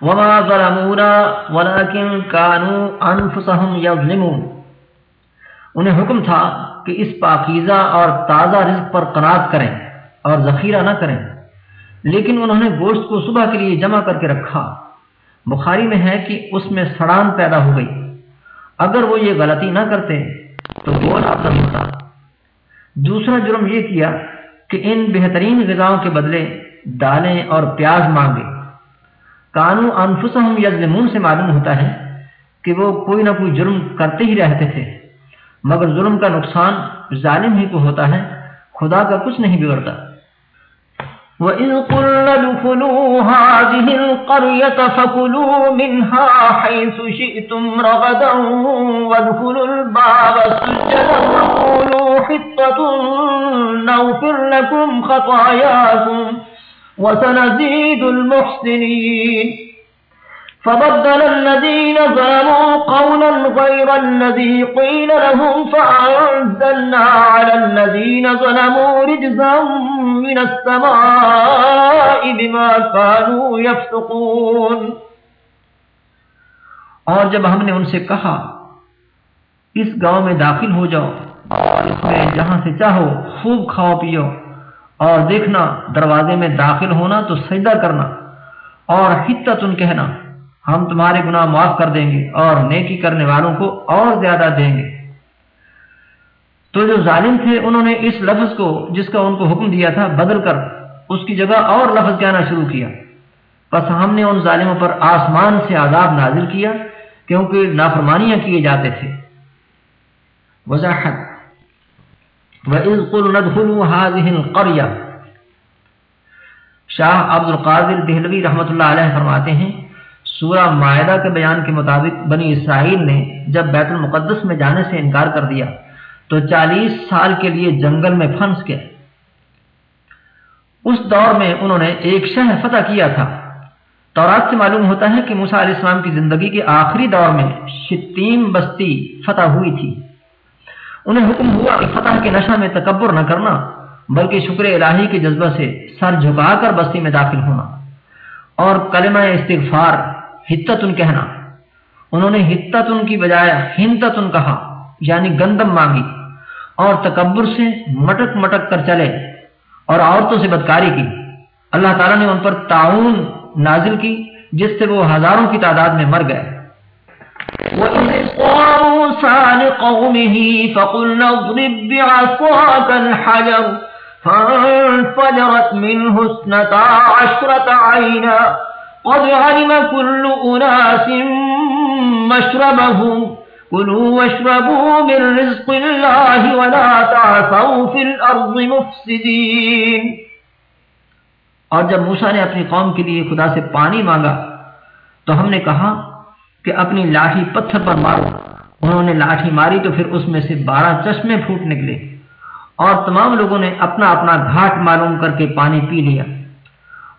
وما ظلمونا ولكن كانوا انفسهم يظلمون۔ انہیں حکم تھا کہ اس پاکیزہ اور تازہ رزق پر قناعت کریں اور ذخیرہ نہ کریں، لیکن انہوں نے گوشت کو صبح کے لیے جمع کر کے رکھا۔ بخاری میں ہے کہ اس میں سڑان پیدا ہو گئی۔ اگر وہ یہ غلطی نہ کرتے تو گول آپ ہوتا دوسرا جرم یہ کیا کہ ان بہترین غذاؤں کے بدلے دالیں اور پیاز مانگے۔ کانو انفسہم یظلمون سے معلوم ہوتا ہے کہ وہ کوئی نہ کوئی جرم کرتے ہی رہتے تھے۔ مگر ظلم کا نقصان ظالم ہی کو ہوتا ہے، خدا کا کچھ نہیں بگڑتا۔ وَإِذْ قُلْنَا دُخُلُوا هَذِهِ الْقَرْيَةَ فَكُلُوا مِنْهَا حَيْثُ شِئْتُمْ رَغَدًا وَادْخُلُوا الْبَابَ سُجَّدًا وَقُولُوا حِطَّةٌ نَغْفِرْ لَكُمْ خَطَايَاكُمْ وَسَنَزِيدُ الْمُحْسِنِينَ. فبدل الذين ظلموا قولا غير الذي قيل لهم فأنزلنا على الذين ظلموا رجزا من السماء بما كانوا يفسقون. اور جب ہم نے ان سے کہا، اس گاؤں میں داخل ہو جاؤ، اور اس میں جہاں سے چاہو خوب کھاؤ، پیو۔ اور دیکھنا، دروازے میں داخل ہونا تو سجدہ کرنا اور حتتن کہنا، ہم تمہارے گناہ معاف کر دیں گے اور نیکی کرنے والوں کو اور زیادہ دیں گے۔ تو جو ظالم تھے، انہوں نے اس لفظ کو، جس کا ان کو حکم دیا تھا، بدل کر اس کی جگہ اور لفظ کہنا شروع کیا۔ بس ہم نے ان ظالموں پر آسمان سے عذاب نازل کیا کیونکہ نافرمانیاں کیے جاتے تھے۔ وضاحت وَإِذْ قُلْ نَدْخُلُوا هَذِهِ الْقَرْيَةِ۔ شاہ عبد القادر دہلوی رحمۃ اللہ علیہ فرماتے ہیں، سورہ معاہدہ کے بیان کے مطابق بنی اسرائیل نے جب بیت المقدس میں جانے سے انکار کر دیا، تو چالیس سال کے لیے جنگل میں پھنس گئے۔ اس دور میں انہوں نے ایک شہر فتح کیا تھا۔ تورات سے معلوم ہوتا ہے کہ موسا علیہ السلام کی زندگی کے آخری دور میں شتیم بستی فتح ہوئی تھی۔ انہیں حکم ہوا کہ فتح کے نشہ میں تکبر نہ کرنا، بلکہ شکر الہی کے جذبہ سے سر جھکا کر بستی میں داخل ہونا۔ اور کلمہ استغفار، ہتتن کہنا۔ انہوں نے ہتتن کی بجائے ہنتتن کہا یعنی گندم مانگی۔ اور تکبر سے مٹک مٹک کر چلے اور عورتوں سے بدکاری کی۔ اللہ تعالیٰ نے ان پر تعاون نازل کی، جس سے وہ ہزاروں کی تعداد میں مر گئے۔ وَإِذْ قَالَ لِقَوْمِهِ فَقُلْنَا الْحَجَرَ مِنْهُ اثْنَتَا عَشْرَةَ عَيْنًا قد علم كل أناس مشربهم كلوا واشربوا من رزق الله ولا تعثوا في الأرض مفسدين۔ اور جب موسیٰ نے اپنی قوم کے لیے خدا سے پانی مانگا تو ہم نے کہا کہ اپنی لاٹھی پتھر پر مارو۔ انہوں نے لاٹھی ماری تو پھر اس میں سے بارہ چشمے پھوٹ نکلے۔ اور تمام لوگوں نے اپنا اپنا گھاٹ معلوم کر کے پانی پی لیا۔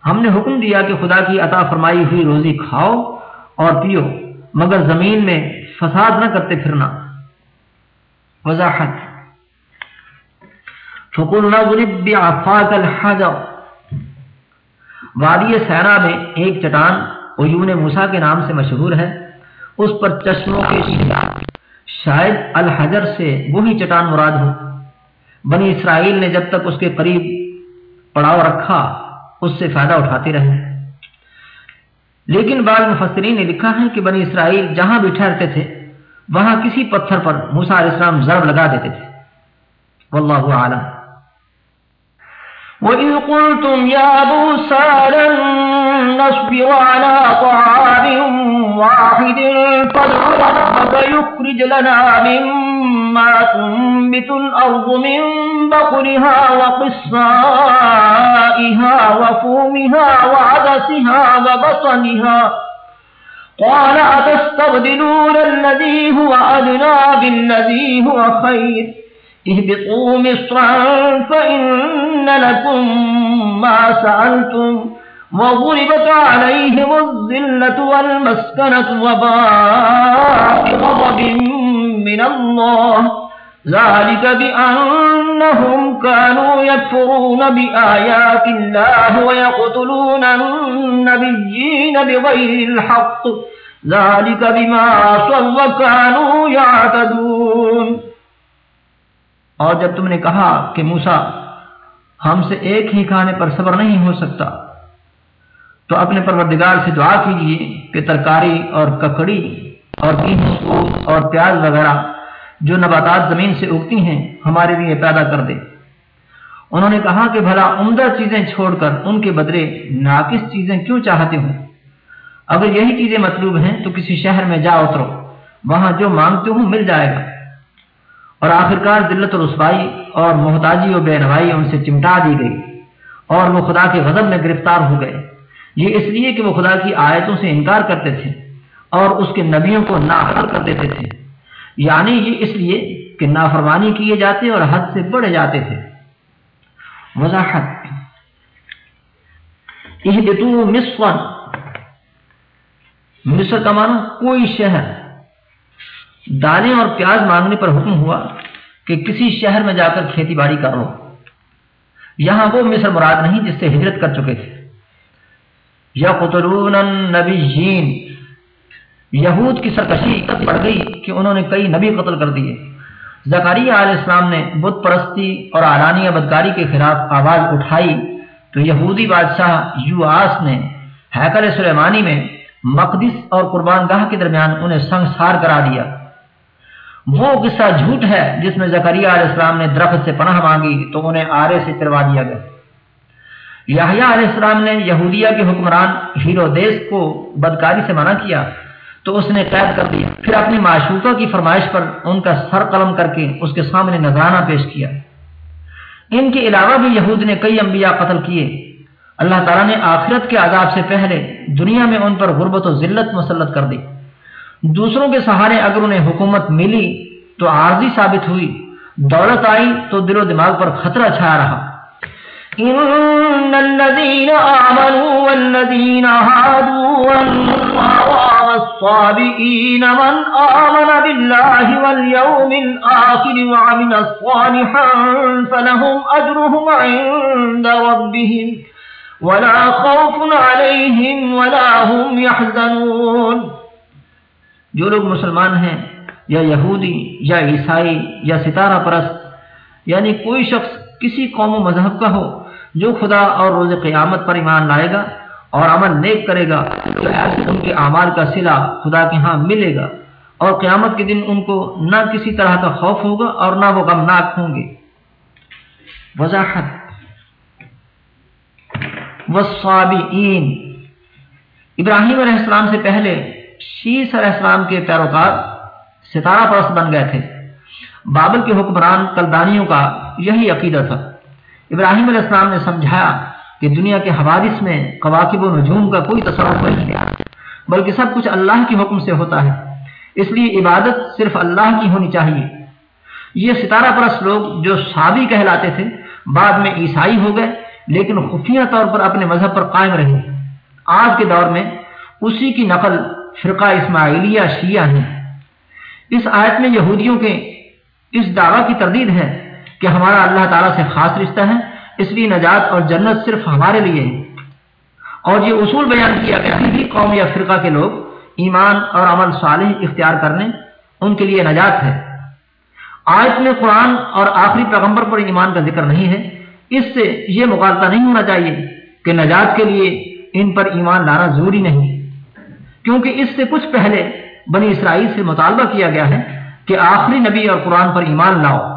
ہم نے حکم دیا کہ خدا کی عطا فرمائی ہوئی روزی کھاؤ اور پیو، مگر زمین میں فساد نہ کرتے پھرنا۔ وضاحت۔ وادی سینا میں ایک چٹان، عیون موسا کے نام سے مشہور ہے۔ اس پر چشموں کے شاید الحجر سے وہی چٹان مراد ہو۔ بنی اسرائیل نے جب تک اس کے قریب پڑاؤ رکھا، اس سے فائدہ اٹھاتے رہے۔ لیکن بعض مفسرین نے لکھا ہے کہ بنی اسرائیل جہاں بھی ٹھہرتے تھے، وہاں کسی پتھر پر موسا علیہ السلام ضرب لگا دیتے تھے۔ واللہ عالم وَإِذْ قُلْتُمْ يَا مُوسَى لَن نَّصْبِرَ عَلَىٰ طَعَامٍ وَاحِدٍ. فَادْعُ رَبَّكَ يُخْرِجْ لَنَا مِمَّا تُنبِتُ الْأَرْضُ مِن بَقْلِهَا وَقِثَّائِهَا وَفُومِهَا وَعَدَسِهَا وَبَصَلِهَا قَالَ أَتَسْتَبْدِلُونَ الَّذِي هُوَ أَدْنَىٰ بِالَّذِي هُوَ خَيْرٌ. اهبطوا مصرا فإن لكم ما سألتم. وضربت عليهم الظلة والمسكنة وباء غضب من الله ذلك بأنهم كانوا يكفرون بآيات الله ويقتلون النبيين بغير الحق ذلك بما عصوا وكانوا يعتدون۔ اور جب تم نے کہا کہ موسیٰ، ہم سے ایک ہی کھانے پر صبر نہیں ہو سکتا تو اپنے پروردگار سے دعا کیجیے کہ ترکاری اور ککڑی اور گیہوں اور پیاز وغیرہ جو نباتات زمین سے اگتی ہیں، ہمارے لیے پیدا کر دے۔ انہوں نے کہا کہ بھلا عمدہ چیزیں چھوڑ کر ان کے بدلے ناقص چیزیں کیوں چاہتے ہوں اگر یہی چیزیں مطلوب ہیں تو کسی شہر میں جا اترو، وہاں جو مانگتے ہوں مل جائے گا۔ اور آخرکار دلت و رسوائی اور محتاجی و بے نوائی ان سے چمٹا دی گئی اور وہ خدا کے غضب میں گرفتار ہو گئے۔ یہ اس لیے کہ وہ خدا کی آیتوں سے انکار کرتے تھے اور اس کے نبیوں کو ناحل کر دیتے تھے۔ یعنی یہ اس لیے کہ نافرمانی کیے جاتے اور حد سے بڑھے جاتے تھے۔ وضاحت۔ مصر۔ مصر کا معنی کوئی شہر۔ دانے اور پیاز مانگنے پر حکم ہوا کہ کسی شہر میں جا کر کھیتی باڑی کر لو یہاں وہ مصر مراد نہیں جس سے ہجرت کر چکے تھے۔ یا قطرون یہود کی سرکشی بڑھ گئی کہ انہوں نے کئی نبی قتل کر دیے۔ زکریہ علیہ السلام نے بت پرستی اور آرانیہ بدکاری کے خلاف آواز اٹھائی۔ تو یہودی بادشاہ یو آس نے حیکل سلیمانی میں مقدس اور قربان گاہ کے درمیان انہیں سنگسار کرا دیا۔ وہ قصہ جھوٹ ہے جس میں زکریہ علیہ السلام نے درخت سے پناہ مانگی تو انہیں آرے سے چلوا دیا گیا۔ یحییٰ علیہ السلام نے یہودیہ کے حکمران ہیرو دیس کو بدکاری سے منع کیا تو اس نے قید کر دیا۔ پھر اپنی معشوقہ کی فرمائش پر ان کا سر قلم کر کے اس کے سامنے نذرانہ پیش کیا۔ ان کے علاوہ بھی یہود نے کئی انبیاء قتل کیے۔ اللہ تعالیٰ نے آخرت کے عذاب سے پہلے دنیا میں ان پر غربت و ذلت مسلط کر دی۔ دوسروں کے سہارے اگر انہیں حکومت ملی تو عارضی ثابت ہوئی، دولت آئی تو دل و دماغ پر خطرہ چھایا رہا۔ إن الذين آمنوا والذين هادوا والصابئين من آمن بالله واليوم الآخر وعمل فلهم أجرهم عند ربهم ولا خوف عليهم ولا هم يحزنون. جو لوگ مسلمان ہیں، یا یہودی، یا عیسائی، یا ستارہ پرست یعنی کوئی شخص کسی قوم و مذہب کا ہو جو خدا اور روز قیامت پر ایمان لائے گا اور عمل نیک کرے گا، تو ایسے ان کے اعمال کا صلہ خدا کے ہاں ملے گا اور قیامت کے دن ان کو نہ کسی طرح کا خوف ہوگا اور نہ وہ غمناک ہوں گے۔ وضاحت۔ وصابئین ابراہیم علیہ السلام سے پہلے شیس علیہ السلام کے پیروکار ستارہ پرست بن گئے تھے۔ بابل کے حکمران کلدانیوں کا یہی عقیدہ تھا۔ ابراہیم علیہ السلام نے سمجھایا کہ دنیا کے حوادث میں قواقب و نجوم کا کوئی تصور نہیں ہے۔ بلکہ سب کچھ اللہ کے حکم سے ہوتا ہے۔ اس لیے عبادت صرف اللہ کی ہونی چاہیے۔ یہ ستارہ پرست لوگ جو سابی کہلاتے تھے، بعد میں عیسائی ہو گئے، لیکن خفیہ طور پر اپنے مذہب پر قائم رہے۔ آج کے دور میں اسی کی نقل فرقہ اسماعیلیہ شیعہ ہے۔ اس آیت میں یہودیوں کے اس دعویٰ کی تردید ہے کہ ہمارا اللہ تعالیٰ سے خاص رشتہ ہے، اس لیے نجات اور جنت صرف ہمارے لیے ہے۔ اور یہ اصول بیان کیا کہ کسی بھی قوم یا فرقہ کے لوگ ایمان اور عمل صالح اختیار کرنے ان کے لیے نجات ہے۔ آیت میں قرآن اور آخری پیغمبر پر ایمان کا ذکر نہیں ہے۔ اس سے یہ مقابلہ نہیں ہونا چاہیے کہ نجات کے لیے ان پر ایمان لانا ضروری نہیں۔ کیونکہ اس سے کچھ پہلے بنی اسرائیل سے مطالبہ کیا گیا ہے کہ آخری نبی اور قرآن پر ایمان لاؤ۔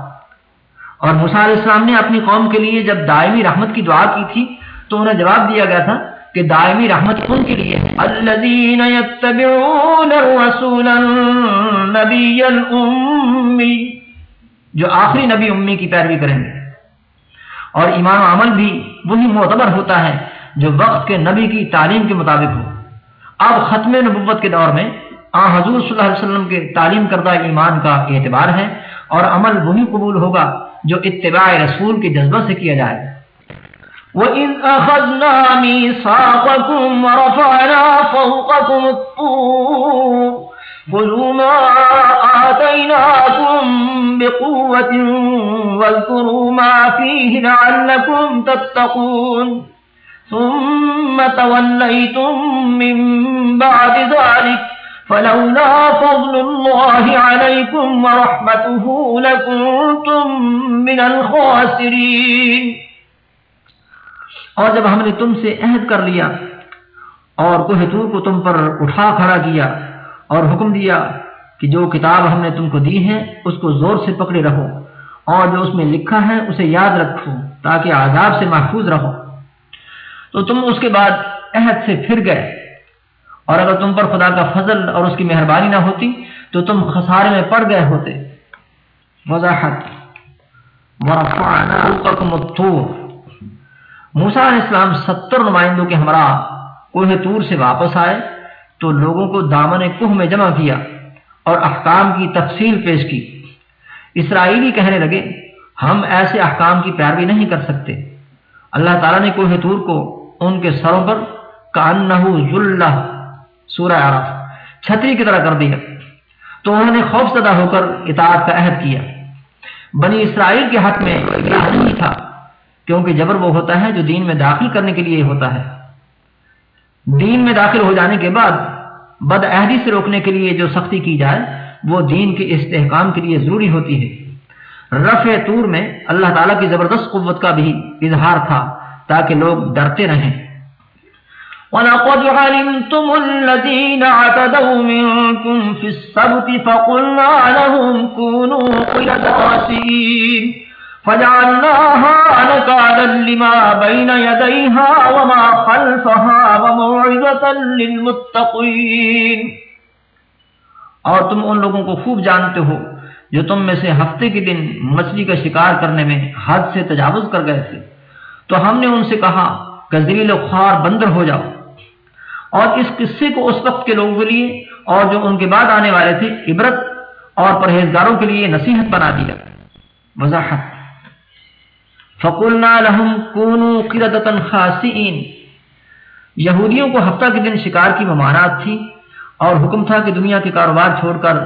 اور علیہ السلام نے اپنی قوم کے لیے جب دائمی رحمت کی دعا کی تھی تو انہیں جواب دیا گیا تھا کہ دائمی رحمت ان کے لیے الذين يتبعون الرسول النبي الأمي جو آخری نبی امی کی پیروی کریں گے۔ اور ایمان و عمل بھی وہی معتبر ہوتا ہے جو وقت کے نبی کی تعلیم کے مطابق ہو۔ اب ختم نبوت کے دور میں آ حضور صلی اللہ علیہ وسلم کے تعلیم کردہ ایمان کا اعتبار ہے اور عمل وہی قبول ہوگا جو اتباع رسول کے جذبہ سے کیا جائے۔ وَإِذْ أَخَذْنَا مِيثَاقَكُمْ وَرَفَعْنَا فَوْقَكُمُ الطُّورَ خُذُوا مَا آتَيْنَاكُمْ وآتيناكم بقوة واذكروا ما فيه لعلكم تتقون ثم توليتم من بعد ذلك فلولا فضل الله عليكم ورحمته لكنتم من الخاسرين۔ اور جب ہم نے تم سے عہد کر لیا اور کوہ تور کو تم پر اٹھا کھڑا کیا اور حکم دیا کہ جو کتاب ہم نے تم کو دی ہے، اس کو زور سے پکڑے رہو اور جو اس میں لکھا ہے، اسے یاد رکھو تاکہ عذاب سے محفوظ رہو۔ تو تم اس کے بعد عہد سے پھر گئے۔ اور اگر تم پر خدا کا فضل اور اس کی مہربانی نہ ہوتی تو تم خسارے میں پڑ گئے ہوتے۔ وضاحت۔ موسا علیہ السلام ستر نمائندوں کے ہمراہ کوہ تور سے واپس آئے تو لوگوں کو دامن کوہ میں جمع کیا اور احکام کی تفصیل پیش کی۔ اسرائیلی کہنے لگے، ہم ایسے احکام کی پیروی نہیں کر سکتے۔ اللہ تعالیٰ نے کوہ تور کو ان کے سروں پر کانہ سورہ عرف، چھتری کی طرح کر دیا۔ تو انہوں نے خوف زدہ ہو کر اطاعت کا عہد کیا۔ بنی اسرائیل کے حق میں نہیں تھا، کیونکہ جبر وہ ہوتا ہے جو دین میں داخل کرنے کے لیے ہوتا ہے۔ دین میں داخل ہو جانے کے بعد بد عہدی سے روکنے کے لیے جو سختی کی جائے، وہ دین کے استحکام کے لیے ضروری ہوتی ہے۔ رفع طور میں اللہ تعالیٰ کی زبردست قوت کا بھی اظہار تھا تاکہ لوگ ڈرتے رہیں۔ وَلَقَدْ عَلِمْتُمُ الَّذِينَ عَتَدَوْا مِنْكُمْ فِي السَّبْتِ فَقُلْنَا لَهُمْ كُونُوا قِرَدَاسِينَ فجعلناها نكالا لما بين يديها وما خلفها وموعظة للمتقين. اور تم ان لوگوں کو خوب جانتے ہو جو تم میں سے ہفتے کے دن مچھلی کا شکار کرنے میں حد سے تجاوز کر گئے تھے. تو ہم نے ان سے کہا کہ ذلیل و خوار بندر ہو جاؤ. اور اس قصے کو اس وقت کے لوگوں کے لیے اور جو ان کے بعد آنے والے تھے، عبرت اور پرہیزگاروں کے لیے نصیحت بنا دیا وضاحت۔ فقلنا لهم كونوا قردة خاسئين۔ یہودیوں کو ہفتہ کے دن شکار کی ممانات تھی اور حکم تھا کہ دنیا کے کاروبار چھوڑ کر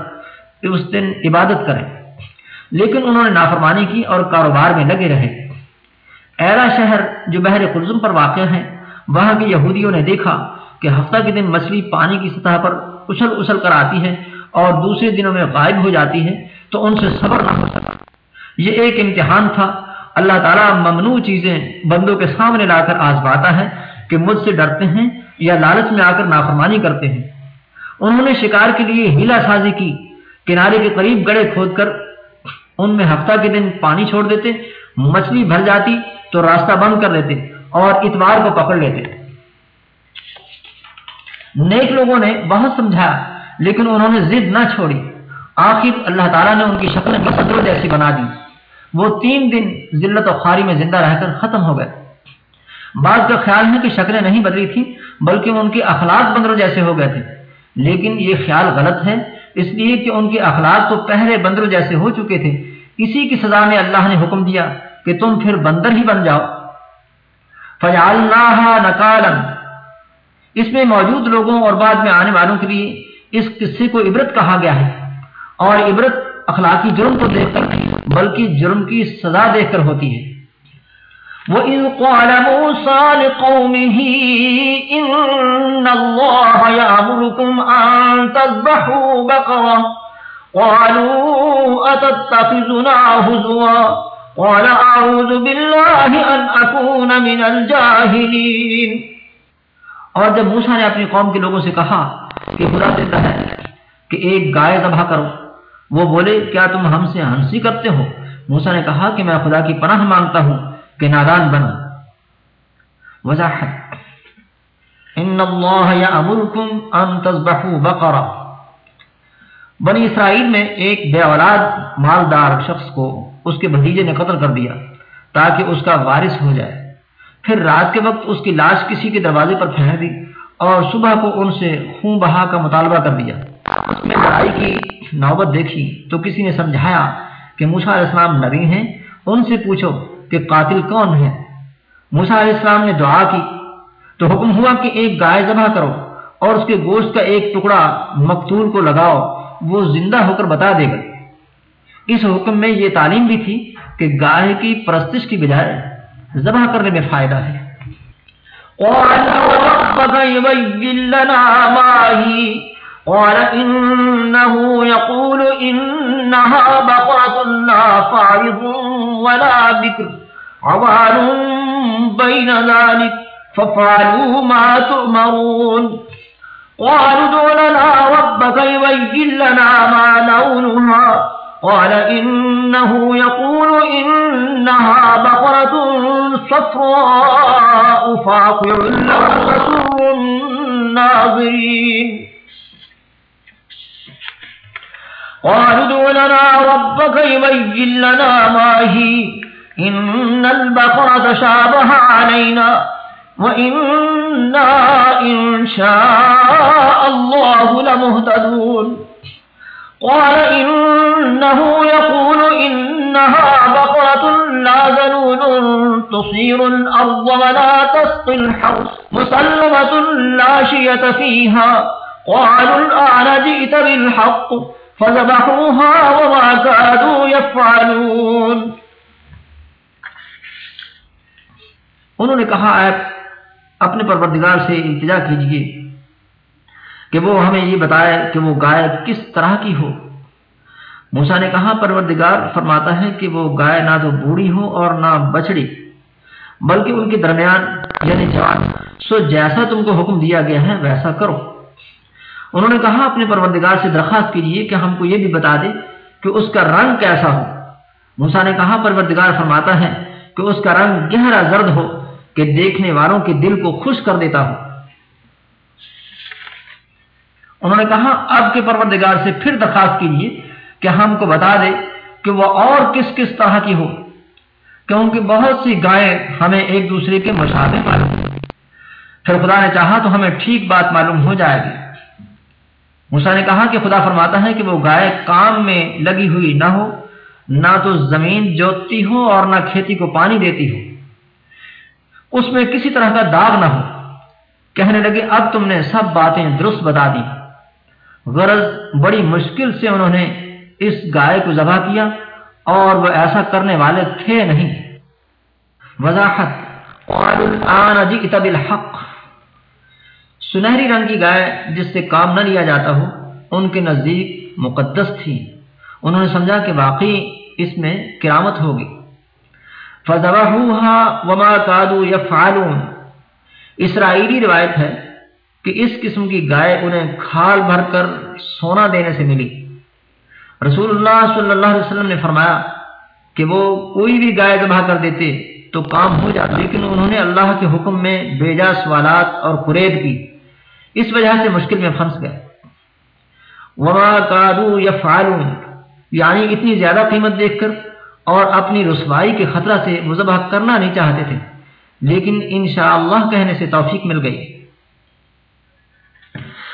اس دن عبادت کریں۔ لیکن انہوں نے نافرمانی کی اور کاروبار میں لگے رہے۔ ایرا شہر جو بحر قلزم پر واقع ہے، وہاں کے یہودیوں نے دیکھا کہ ہفتہ کے دن مچھلی پانی کی سطح پر اچھل اچھل کر آتی ہے اور دوسرے دنوں میں غائب ہو جاتی ہے، تو ان سے صبر نہ ہو سکا۔ یہ ایک امتحان تھا۔ اللہ تعالیٰ ممنوع چیزیں بندوں کے سامنے لا کر آزماتا ہے کہ مجھ سے ڈرتے ہیں یا لالچ میں آ کر نافرمانی کرتے ہیں۔ انہوں نے شکار کے لیے ہیلا سازی کی۔ کنارے کے قریب گڑے کھود کر ان میں ہفتہ کے دن پانی چھوڑ دیتے، مچھلی بھر جاتی تو راستہ بند کر لیتے اور اتوار کو پکڑ لیتے۔ نیک لوگوں نے بہت سمجھایا لیکن انہوں نے ضد نہ چھوڑی۔ آخر اللہ تعالیٰ نے ان کی شکل میں جیسی بنا دی۔ وہ تین دن ذلت و خاری میں زندہ رہ کر ختم ہو گئے۔ بعض کا خیال ہے کہ شکلیں نہیں بدلی تھی بلکہ ان کے اخلاق بندروں جیسے ہو گئے تھے۔ لیکن یہ خیال غلط ہے، اس لیے کہ ان کے اخلاق تو پہلے بندروں جیسے ہو چکے تھے۔ اسی کی سزا میں اللہ نے حکم دیا کہ تم پھر بندر ہی بن جاؤ۔ فیال نکالن اس میں موجود لوگوں اور بعد میں آنے والوں کے لیے اس قصے کو عبرت کہا گیا ہے اور عبرت اخلاقی جرم کو دیکھ کر نہیں، بلکہ جرم کی سزا دیکھ کر ہوتی ہے۔ وَإِذْ قَالَ مُوسَى لِقَوْمِهِ إِنَّ اللَّهَ يَأْمُرُكُمْ أَن تَذْبَحُوا بَقَرَةً قَالُوا أَتَتَّخِذُنَا هُزُوًا قَالَ أَعُوذُ بِاللَّهِ أَنْ أَكُونَ مِنَ الْجَاهِلِينَ اور جب موسیٰ نے اپنی قوم کے لوگوں سے کہا کہ خدا دیتا ہے کہ ایک گائے ذبح کرو، وہ بولے، کیا تم ہم سے ہنسی کرتے ہو؟ موسا نے کہا کہ میں خدا کی پناہ مانگتا ہوں کہ نادان بنو۔ وضاحت۔ ان اللہ یامرکم ان تذبحوا بقرہ بنی اسرائیل میں ایک بے اولاد مالدار شخص کو اس کے بھتیجے نے قتل کر دیا تاکہ اس کا وارث ہو جائے۔ پھر رات کے وقت اس کی لاش کسی کے دروازے پر پھینک دی اور صبح کو ان سے خون بہا کا مطالبہ کر دیا۔ اس میں لڑائی کی نوبت دیکھی تو کسی نے سمجھایا کہ موسا علیہ السلام نبی ہیں۔ ان سے پوچھو کہ قاتل کون ہے موسا علیہ السلام نے دعا کی۔ تو حکم ہوا کہ ایک گائے ذبح کرو اور اس کے گوشت کا ایک ٹکڑا مقتول کو لگاؤ، وہ زندہ ہو کر بتا دے گا۔ اس حکم میں یہ تعلیم بھی تھی کہ گائے کی پرستش کی بجائے ذبح کرنے میں فائدہ ہے۔ قال ربك يبين لنا ما هي۔ قال إنه يقول إنها بقرة لا فارض ولا بكر عوان بين ذلك ففعلوا ما تؤمرون۔ قالوا دون لنا ربك يبين لنا ما لونها۔ قال إنه يقول إنها بقرة صفراء فاقع لغة الناظرين قالوا دولنا ربك يبين لنا ما هي. إن البقرة شابه علينا وإنا إن شاء الله لمهتدون. قال إنه يقول إنها بقرة لا ذنون تصير الأرض ولا تسقي الحرس مسلمة لا شية فيها. قالوا الآن جئت بالحق فذبحوها وما كادوا يفعلون. انہوں نے کہا، آپ اپنے پروردگار سے التجا کیجیے کہ وہ ہمیں یہ بتائے کہ وہ گائے کس طرح کی ہو۔ موسا نے کہا، پروردگار فرماتا ہے کہ وہ گائے نہ تو بوڑھی ہو اور نہ بچڑی، بلکہ ان کے درمیان یعنی جوان سو جیسا تم کو حکم دیا گیا ہے ویسا کرو۔ انہوں نے کہا، اپنے پروردگار سے درخواست کیجیے کہ ہم کو یہ بھی بتا دے کہ اس کا رنگ کیسا ہو۔ موسا نے کہا، پروردگار فرماتا ہے کہ اس کا رنگ گہرا زرد ہو، کہ دیکھنے والوں کے دل کو خوش کر دیتا ہو۔ انہوں نے کہا اب کے پروردگار سے پھر درخواست کیجیے کہ ہم کو بتا دے کہ وہ اور کس کس طرح کی ہو۔ کیونکہ بہت سی گائیں ہمیں ایک دوسرے کے مشابہ معلوم پھر خدا نے چاہا تو ہمیں ٹھیک بات معلوم ہو جائے گی۔ موسا نے کہا کہ خدا فرماتا ہے کہ وہ گائے کام میں لگی ہوئی نہ ہو، نہ تو زمین جوتتی ہو اور نہ کھیتی کو پانی دیتی ہو۔ اس میں کسی طرح کا داغ نہ ہو۔ کہنے لگے، اب تم نے سب باتیں درست بتا دی۔ غرض بڑی مشکل سے انہوں نے اس گائے کو ذبح کیا اور وہ ایسا کرنے والے تھے نہیں۔ وضاحت۔ الحق سنہری رنگ کی گائے جس سے کام نہ لیا جاتا ہو، ان کے نزدیک مقدس تھی۔ انہوں نے سمجھا کہ واقعی اس میں کرامت ہوگی۔ وما کادو یا اسرائیلی روایت ہے کہ اس قسم کی گائے انہیں کھال بھر کر سونا دینے سے ملی۔ رسول اللہ صلی اللہ علیہ وسلم نے فرمایا کہ وہ کوئی بھی گائے ذبح کر دیتے تو کام ہو جاتا، لیکن انہوں نے اللہ کے حکم میں بیجا سوالات اور قرید کی۔ اس وجہ سے مشکل میں پھنس گئے۔ وما کادو یا فعلون یعنی اتنی زیادہ قیمت دیکھ کر اور اپنی رسوائی کے خطرہ سے وہ ذبح کرنا نہیں چاہتے تھے، لیکن انشاءاللہ کہنے سے توفیق مل گئی۔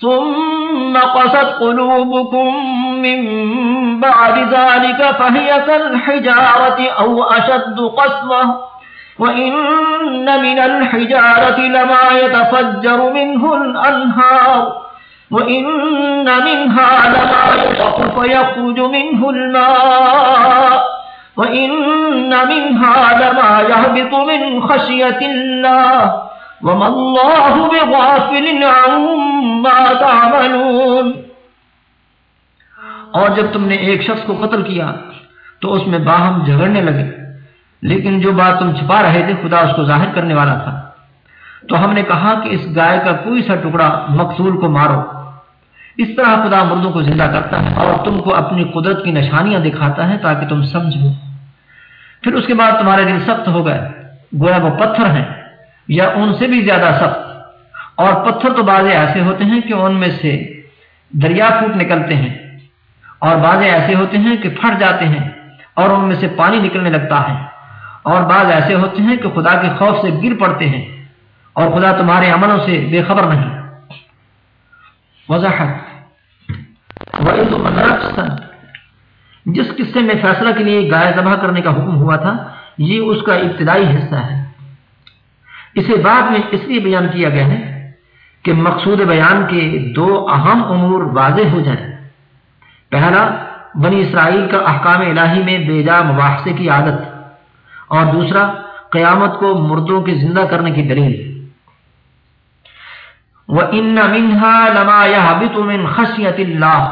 ثم قست قلوبكم من بعد ذلك فهي كالحجارة أو أشد قسمة وإن من الحجارة لما يتفجر منه الأنهار. وإن منها لما يشق فيخرج منه الماء. وإن منها لما يهبط من خشية الله. وما الله بغافل عما تعملون اور جب تم نے ایک شخص کو قتل کیا تو اس میں باہم جھگڑنے لگے۔ لیکن جو بات تم چھپا رہے تھے، خدا اس کو ظاہر کرنے والا تھا۔ تو ہم نے کہا کہ اس گائے کا کوئی سا ٹکڑا مقصول کو مارو۔ اس طرح خدا مردوں کو زندہ کرتا ہے اور تم کو اپنی قدرت کی نشانیاں دکھاتا ہے تاکہ تم سمجھو۔ پھر اس کے بعد تمہارے دل سخت ہو گئے۔ گویا وہ پتھر ہیں۔ یا ان سے بھی زیادہ سخت اور پتھر تو بعض ایسے ہوتے ہیں کہ ان میں سے دریا پھوٹ نکلتے ہیں اور بعض ایسے ہوتے ہیں کہ پھٹ جاتے ہیں اور ان میں سے پانی نکلنے لگتا ہے اور بعض ایسے ہوتے ہیں کہ خدا کے خوف سے گر پڑتے ہیں اور خدا تمہارے عملوں سے بے خبر نہیں۔ وضاحت۔ جس قصے میں فیصلہ کے لیے گائے ذبح کرنے کا حکم ہوا تھا، یہ اس کا ابتدائی حصہ ہے۔ اسے بعد میں اس لیے بیان کیا گیا ہے کہ مقصود بیان کے دو اہم امور واضح ہو جائیں۔ پہلا، بنی اسرائیل کا احکام الہی میں بے جا مباحثے کی عادت۔ اور دوسرا، قیامت کو مردوں کے زندہ کرنے کی دلیل۔ وَإِنَّ مِنْهَا لَمَا يَحْبِطُ مِنْ خَشْيَةِ اللَّهِ۔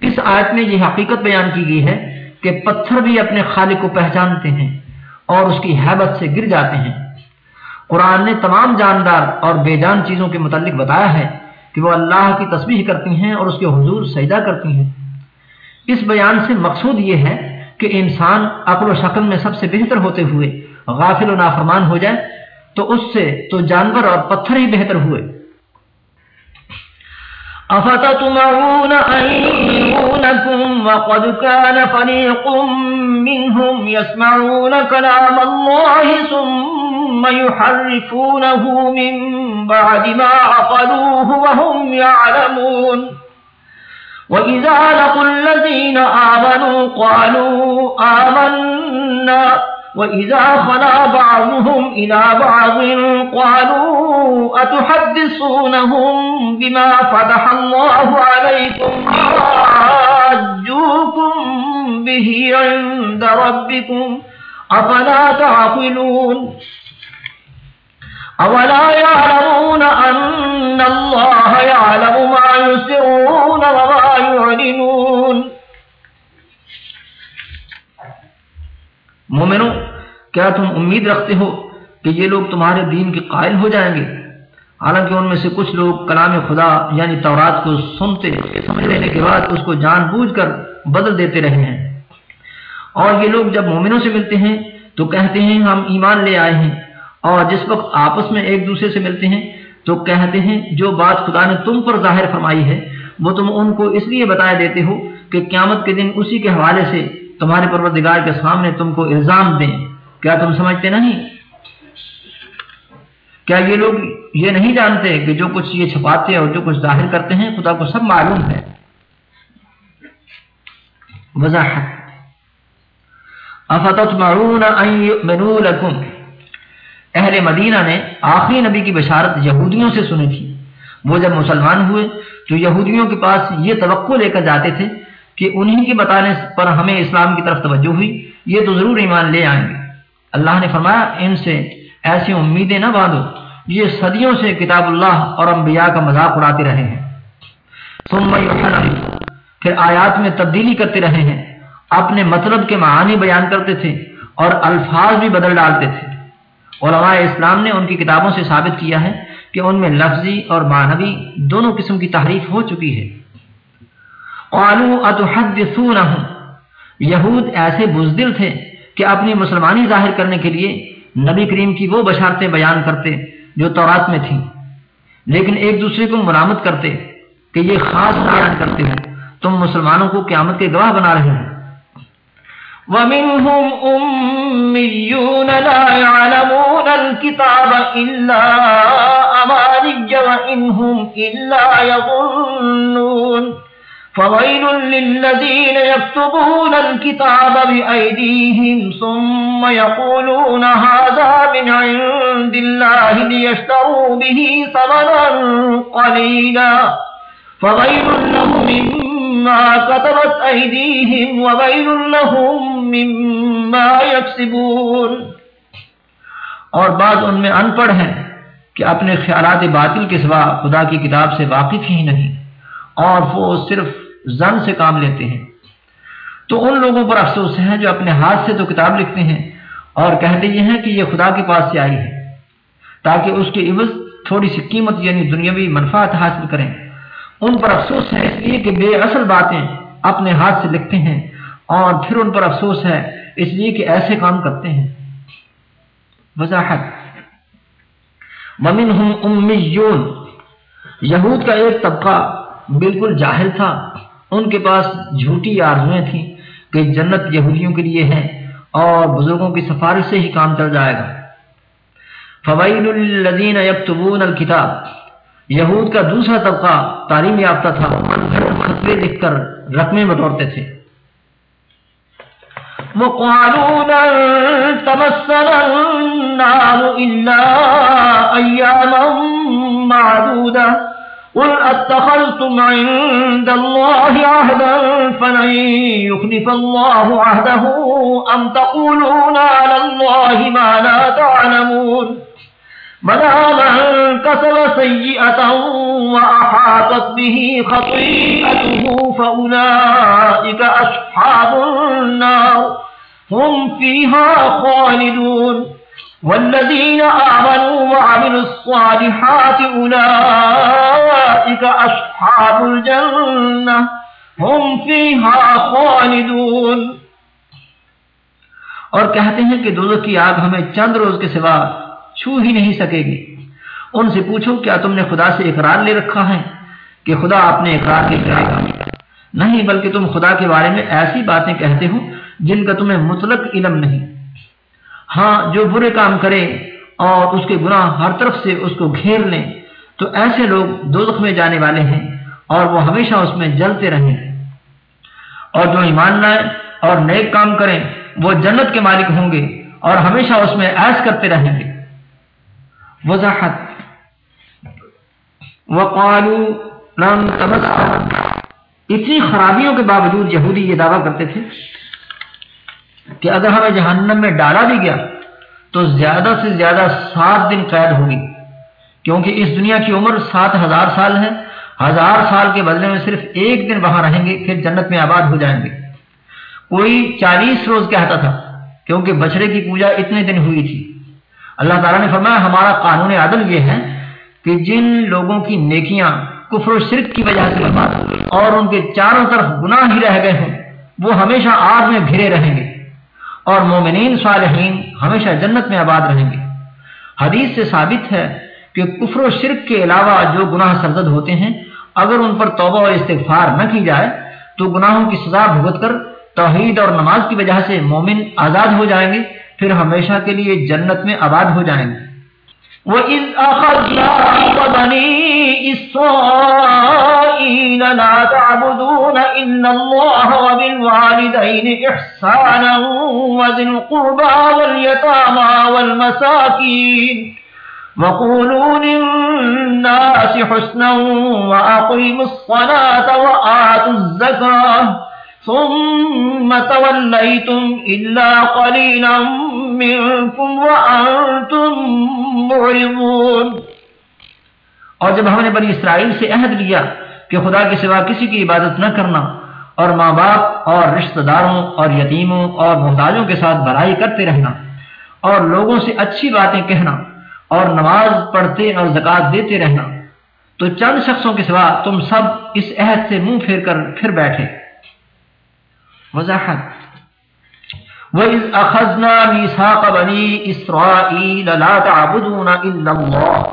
اس آیت میں یہ حقیقت بیان کی گئی ہے کہ پتھر بھی اپنے خالق کو پہچانتے ہیں اور اس کی حیبت سے گر جاتے ہیں۔ قرآن نے تمام جاندار اور بے جان چیزوں کے متعلق بتایا ہے کہ وہ اللہ کی تسبیح کرتی ہیں اور اس کے حضور سجدہ کرتی ہیں۔ اس بیان سے مقصود یہ ہے کہ انسان عقل و شکل میں سب سے بہتر ہوتے ہوئے غافل و نافرمان ہو جائے تو اس سے تو جانور اور پتھر ہی بہتر ہوئے۔ أفتطمعون أن يؤمنكم وقد كان فريق منهم يسمعون كلام الله ثم ثم يحرفونه من بعد ما عقلوه وهم يعلمون. وإذا لقوا الذين آمنوا قالوا آمنا. وإذا خلا بعضهم إلى بعض قالوا أتحدثونهم بما فتح الله عليكم حاجوكم به عند ربكم أفلا تعقلون. أولا يعلمون أن الله يعلم ما يسرون وما يعلنون مومنو کیا تم امید رکھتے ہو کہ یہ لوگ تمہارے دین کے قائل ہو جائیں گے؟ حالانکہ ان میں سے کچھ لوگ کلام خدا یعنی تورات کو سنتے، سمجھ لینے کے بعد اس کو جان بوجھ کر بدل دیتے رہے ہیں۔ اور یہ لوگ جب مومنوں سے ملتے ہیں تو کہتے ہیں ہم ایمان لے آئے ہیں۔ اور جس وقت آپس میں ایک دوسرے سے ملتے ہیں، تو کہتے ہیں، جو بات خدا نے تم پر ظاہر فرمائی ہے، وہ تم ان کو اس لیے بتایا دیتے ہو کہ قیامت کے دن اسی کے حوالے سے تمہارے پروردگار کے سامنے تم کو الزام دیں۔ کیا تم سمجھتے نہیں؟ کیا یہ لوگ یہ نہیں جانتے کہ جو کچھ یہ چھپاتے اور جو کچھ ظاہر کرتے ہیں، خدا کو سب معلوم ہے؟ وضاحت۔ اہل مدینہ نے آخری نبی کی بشارت یہودیوں سے سنی تھی۔ وہ جب مسلمان ہوئے تو یہودیوں کے پاس یہ توقع لے کر جاتے تھے کہ انہی کے بتانے پر ہمیں اسلام کی طرف توجہ ہوئی، یہ تو ضرور ایمان لے آئیں گے۔ اللہ نے فرمایا، ان سے ایسی امیدیں نہ باندھو، یہ صدیوں سے کتاب اللہ اور انبیاء کا مذاق اڑاتے رہے ہیں۔ پھر آیات میں تبدیلی کرتے رہے ہیں۔ اپنے مطلب کے معانی بیان کرتے تھے اور الفاظ بھی بدل ڈالتے تھے۔ علماء اسلام نے ان کی کتابوں سے ثابت کیا ہے کہ ان میں لفظی اور معنوی دونوں قسم کی تحریف ہو چکی ہے۔ یہود ایسے بزدل تھے کہ اپنی مسلمانی ظاہر کرنے کے لیے نبی کریم کی وہ بشارتیں بیان کرتے جو تورات میں تھیں۔ لیکن ایک دوسرے کو مرامت کرتے کہ یہ خاص بیان کرتے ہیں۔ تم مسلمانوں کو قیامت کے گواہ بنا رہے ہیں۔ ومنهم أميون لا يعلمون الكتاب إلا أماني وإنهم إلا يظنون فويل للذين يكتبون الكتاب بأيديهم ثم يقولون هذا من عند الله ليشتروا به ثمنا قليلا فويل لهم مما كتبت أيديهم وويل لهم مما يكسبون۔ اور بعض ان میں ان پڑھ ہیں کہ اپنے خیالات باطل کے سوا خدا کی کتاب سے واقف ہی نہیں، اور وہ صرف زن سے کام لیتے ہیں۔ تو ان لوگوں پر افسوس ہے جو اپنے ہاتھ سے تو کتاب لکھتے ہیں، اور کہتے یہ ہیں کہ یہ خدا کے پاس سے آئی ہے، تاکہ اس کی عوض تھوڑی سی قیمت یعنی دنیاوی منفعت حاصل کریں۔ ان پر افسوس ہے اس لیے کہ بے اصل باتیں اپنے ہاتھ سے لکھتے ہیں اور پھر ان پر افسوس ہے اس لیے کہ ایسے کام کرتے ہیں۔ وضاحت۔ ممن امیون۔ یہود کا ایک طبقہ بالکل جاہل تھا۔ ان کے پاس جھوٹی آرزویں تھیں کہ جنت یہودیوں کے لیے ہے اور بزرگوں کی سفارش سے ہی کام چل جائے گا۔ فوائل الدین یکتبون الکتاب یہود کا دوسرا طبقہ تعلیم یافتہ تھا خطبے لکھ کر رقمیں بٹورتے تھے۔ وقالوا تمسنا النار إلا أياما معدودة قل أتخلتم عند الله عهدا فلن يخلف الله عهده أم تقولون على الله ما لا تعلمون بلا من كسب سيئة وأحاطت به خطيئته فأولئك أصحاب النار. هم فيها خالدون. والذين آمنوا وعملوا الصالحات أولئك أصحاب الجنة. هم فيها خالدون. اور کہتے ہیں کہ دوزخ کی آگ ہمیں چند روز کے سوا چھو ہی نہیں سکے گی۔ ان سے پوچھو، کیا تم نے خدا سے اقرار لے رکھا ہے کہ خدا اپنے اقرار کے کرے گا نہیں، بلکہ تم خدا کے بارے میں ایسی باتیں کہتے ہو جن کا تمہیں مطلق علم نہیں۔ ہاں جو برے کام کرے اور اس کے گناہ ہر طرف سے اس کو گھیر لیں تو ایسے لوگ دوزخ میں جانے والے ہیں اور وہ ہمیشہ اس میں جلتے رہیں۔ اور جو ایمان لائیں اور نیک کام کریں، وہ جنت کے مالک ہوں گے اور ہمیشہ اس میں ایس کرتے رہیں گے۔ وضاحت وقالو لم اتنی خرابیوں کے باوجود یہودی یہ دعویٰ کرتے تھے کہ اگر ہمیں جہنم میں ڈالا بھی گیا تو زیادہ سے زیادہ سات دن قید ہوگی، کیونکہ اس دنیا کی عمر سات ہزار سال ہے۔ ہزار سال کے بدلے میں صرف ایک دن وہاں رہیں گے، پھر جنت میں آباد ہو جائیں گے۔ کوئی چالیس روز کہتا تھا، کیونکہ بچڑے کی پوجا اتنے دن ہوئی تھی۔ اللہ تعالیٰ نے فرمایا ہمارا قانون عدل یہ ہے کہ جن لوگوں کی نیکیاں کفر و شرک کی وجہ سے برباد اور ان کے چاروں طرف گناہ ہی رہ گئے ہیں وہ ہمیشہ آگ میں گھرے رہیں گے اور مومنین صالحین ہمیشہ جنت میں آباد رہیں گے۔ حدیث سے ثابت ہے کہ کفر و شرک کے علاوہ جو گناہ سرزد ہوتے ہیں، اگر ان پر توبہ اور استغفار نہ کی جائے، تو گناہوں کی سزا بھگت کر توحید اور نماز کی وجہ سے مومن آزاد ہو جائیں گے۔ پھر ہمیشہ کے لیے جنت میں آباد ہو جائیں گے۔ وَإِذْ أَخَذْنَا بَنِي إِسْرَائِيلَ لَا تَعْبُدُونَ إِلَّا اللَّهَ وَبِالْوَالِدَيْنِ إِحْسَانًا وَذِي الْقُرْبَى وَالْيَتَامَى وَقُولُوا لِلنَّاسِ حُسْنًا وَأَقِيمُوا الصَّلَاةَ وَآتُوا الزَّكَاةَ ثم توليتم إلا قليلا منكم وأنتم معرضون۔ اور جب ہم نے بنی اسرائیل سے عہد لیا کہ خدا کے سوا کسی کی عبادت نہ کرنا، اور ماں باپ اور رشتہ داروں اور یتیموں اور محتاجوں کے ساتھ برائی کرتے رہنا، اور لوگوں سے اچھی باتیں کہنا، اور نماز پڑھتے اور زکات دیتے رہنا، تو چند شخصوں کے سوا تم سب اس عہد سے منہ پھیر کر پھر بیٹھے۔ وضاحت. وَإِذْ أَخَذْنَا مِيثَاقَ بَنِي إِسْرَائِيلَ لَا تَعْبُدُونَ إِلَّا اللَّهَ.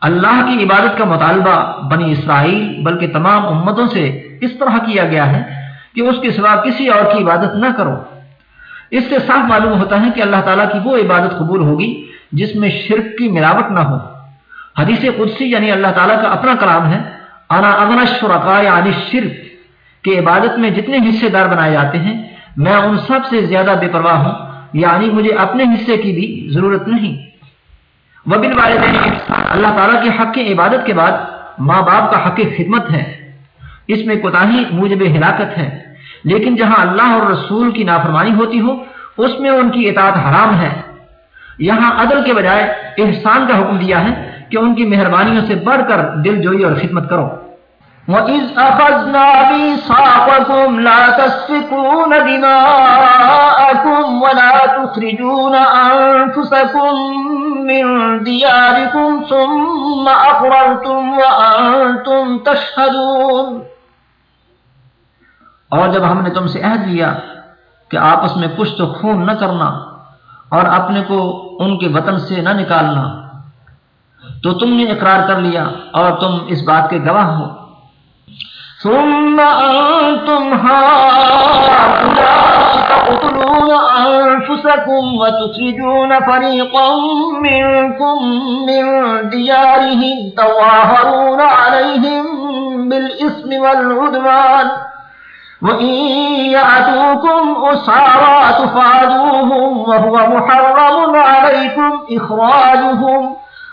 اللہ کی عبادت کا مطالبہ بنی اسرائیل، بلکہ تمام امتوں سے اس طرح کیا گیا ہے کہ اس کے سوا کسی اور کی عبادت نہ کرو۔ اس سے صاف معلوم ہوتا ہے کہ اللہ تعالیٰ کی وہ عبادت قبول ہوگی جس میں شرک کی ملاوٹ نہ ہو۔ حدیث قدسی یعنی اللہ تعالیٰ کا اپنا کلام ہے، انا اغنى الشركاء عن الشرك کہ عبادت میں جتنے حصے دار بنائے جاتے ہیں، میں ان سب سے زیادہ بے پرواہ ہوں یعنی مجھے اپنے حصے کی بھی ضرورت نہیں۔ وبل والدین اللہ تعالیٰ کے حق کی عبادت کے بعد ماں باپ کا حق خدمت ہے۔ اس میں کوتاہی موجب ہلاکت ہے۔ لیکن جہاں اللہ اور رسول کی نافرمانی ہوتی ہو، اس میں ان کی اطاعت حرام ہے۔ یہاں عدل کے بجائے احسان کا حکم دیا ہے کہ ان کی مہربانیوں سے بڑھ کر دل جوئی اور خدمت کرو۔ وَإِذْ أَخَذْنَا مِيثَاقَكُمْ لَا تَسْفِكُونَ دِمَاءَكُمْ وَلَا تُخْرِجُونَ دِيَارِكُمْ ثُمَّ أَقْرَرْتُمْ تَشْهَدُونَ۔ اور جب ہم نے تم سے عہد لیا کہ آپس میں پشت و خون نہ کرنا اور اپنے کو ان کے وطن سے نہ نکالنا، تو تم نے اقرار کر لیا اور تم اس بات کے گواہ ہو۔ ثم أنتم هؤلاء تقتلون أنفسكم وتخرجون فريقا منكم من ديارهم تواهرون عليهم بالإسم والعدوان وإن يأتوكم أسعارا تفعلوهم وهو محرم عليكم إخراجهم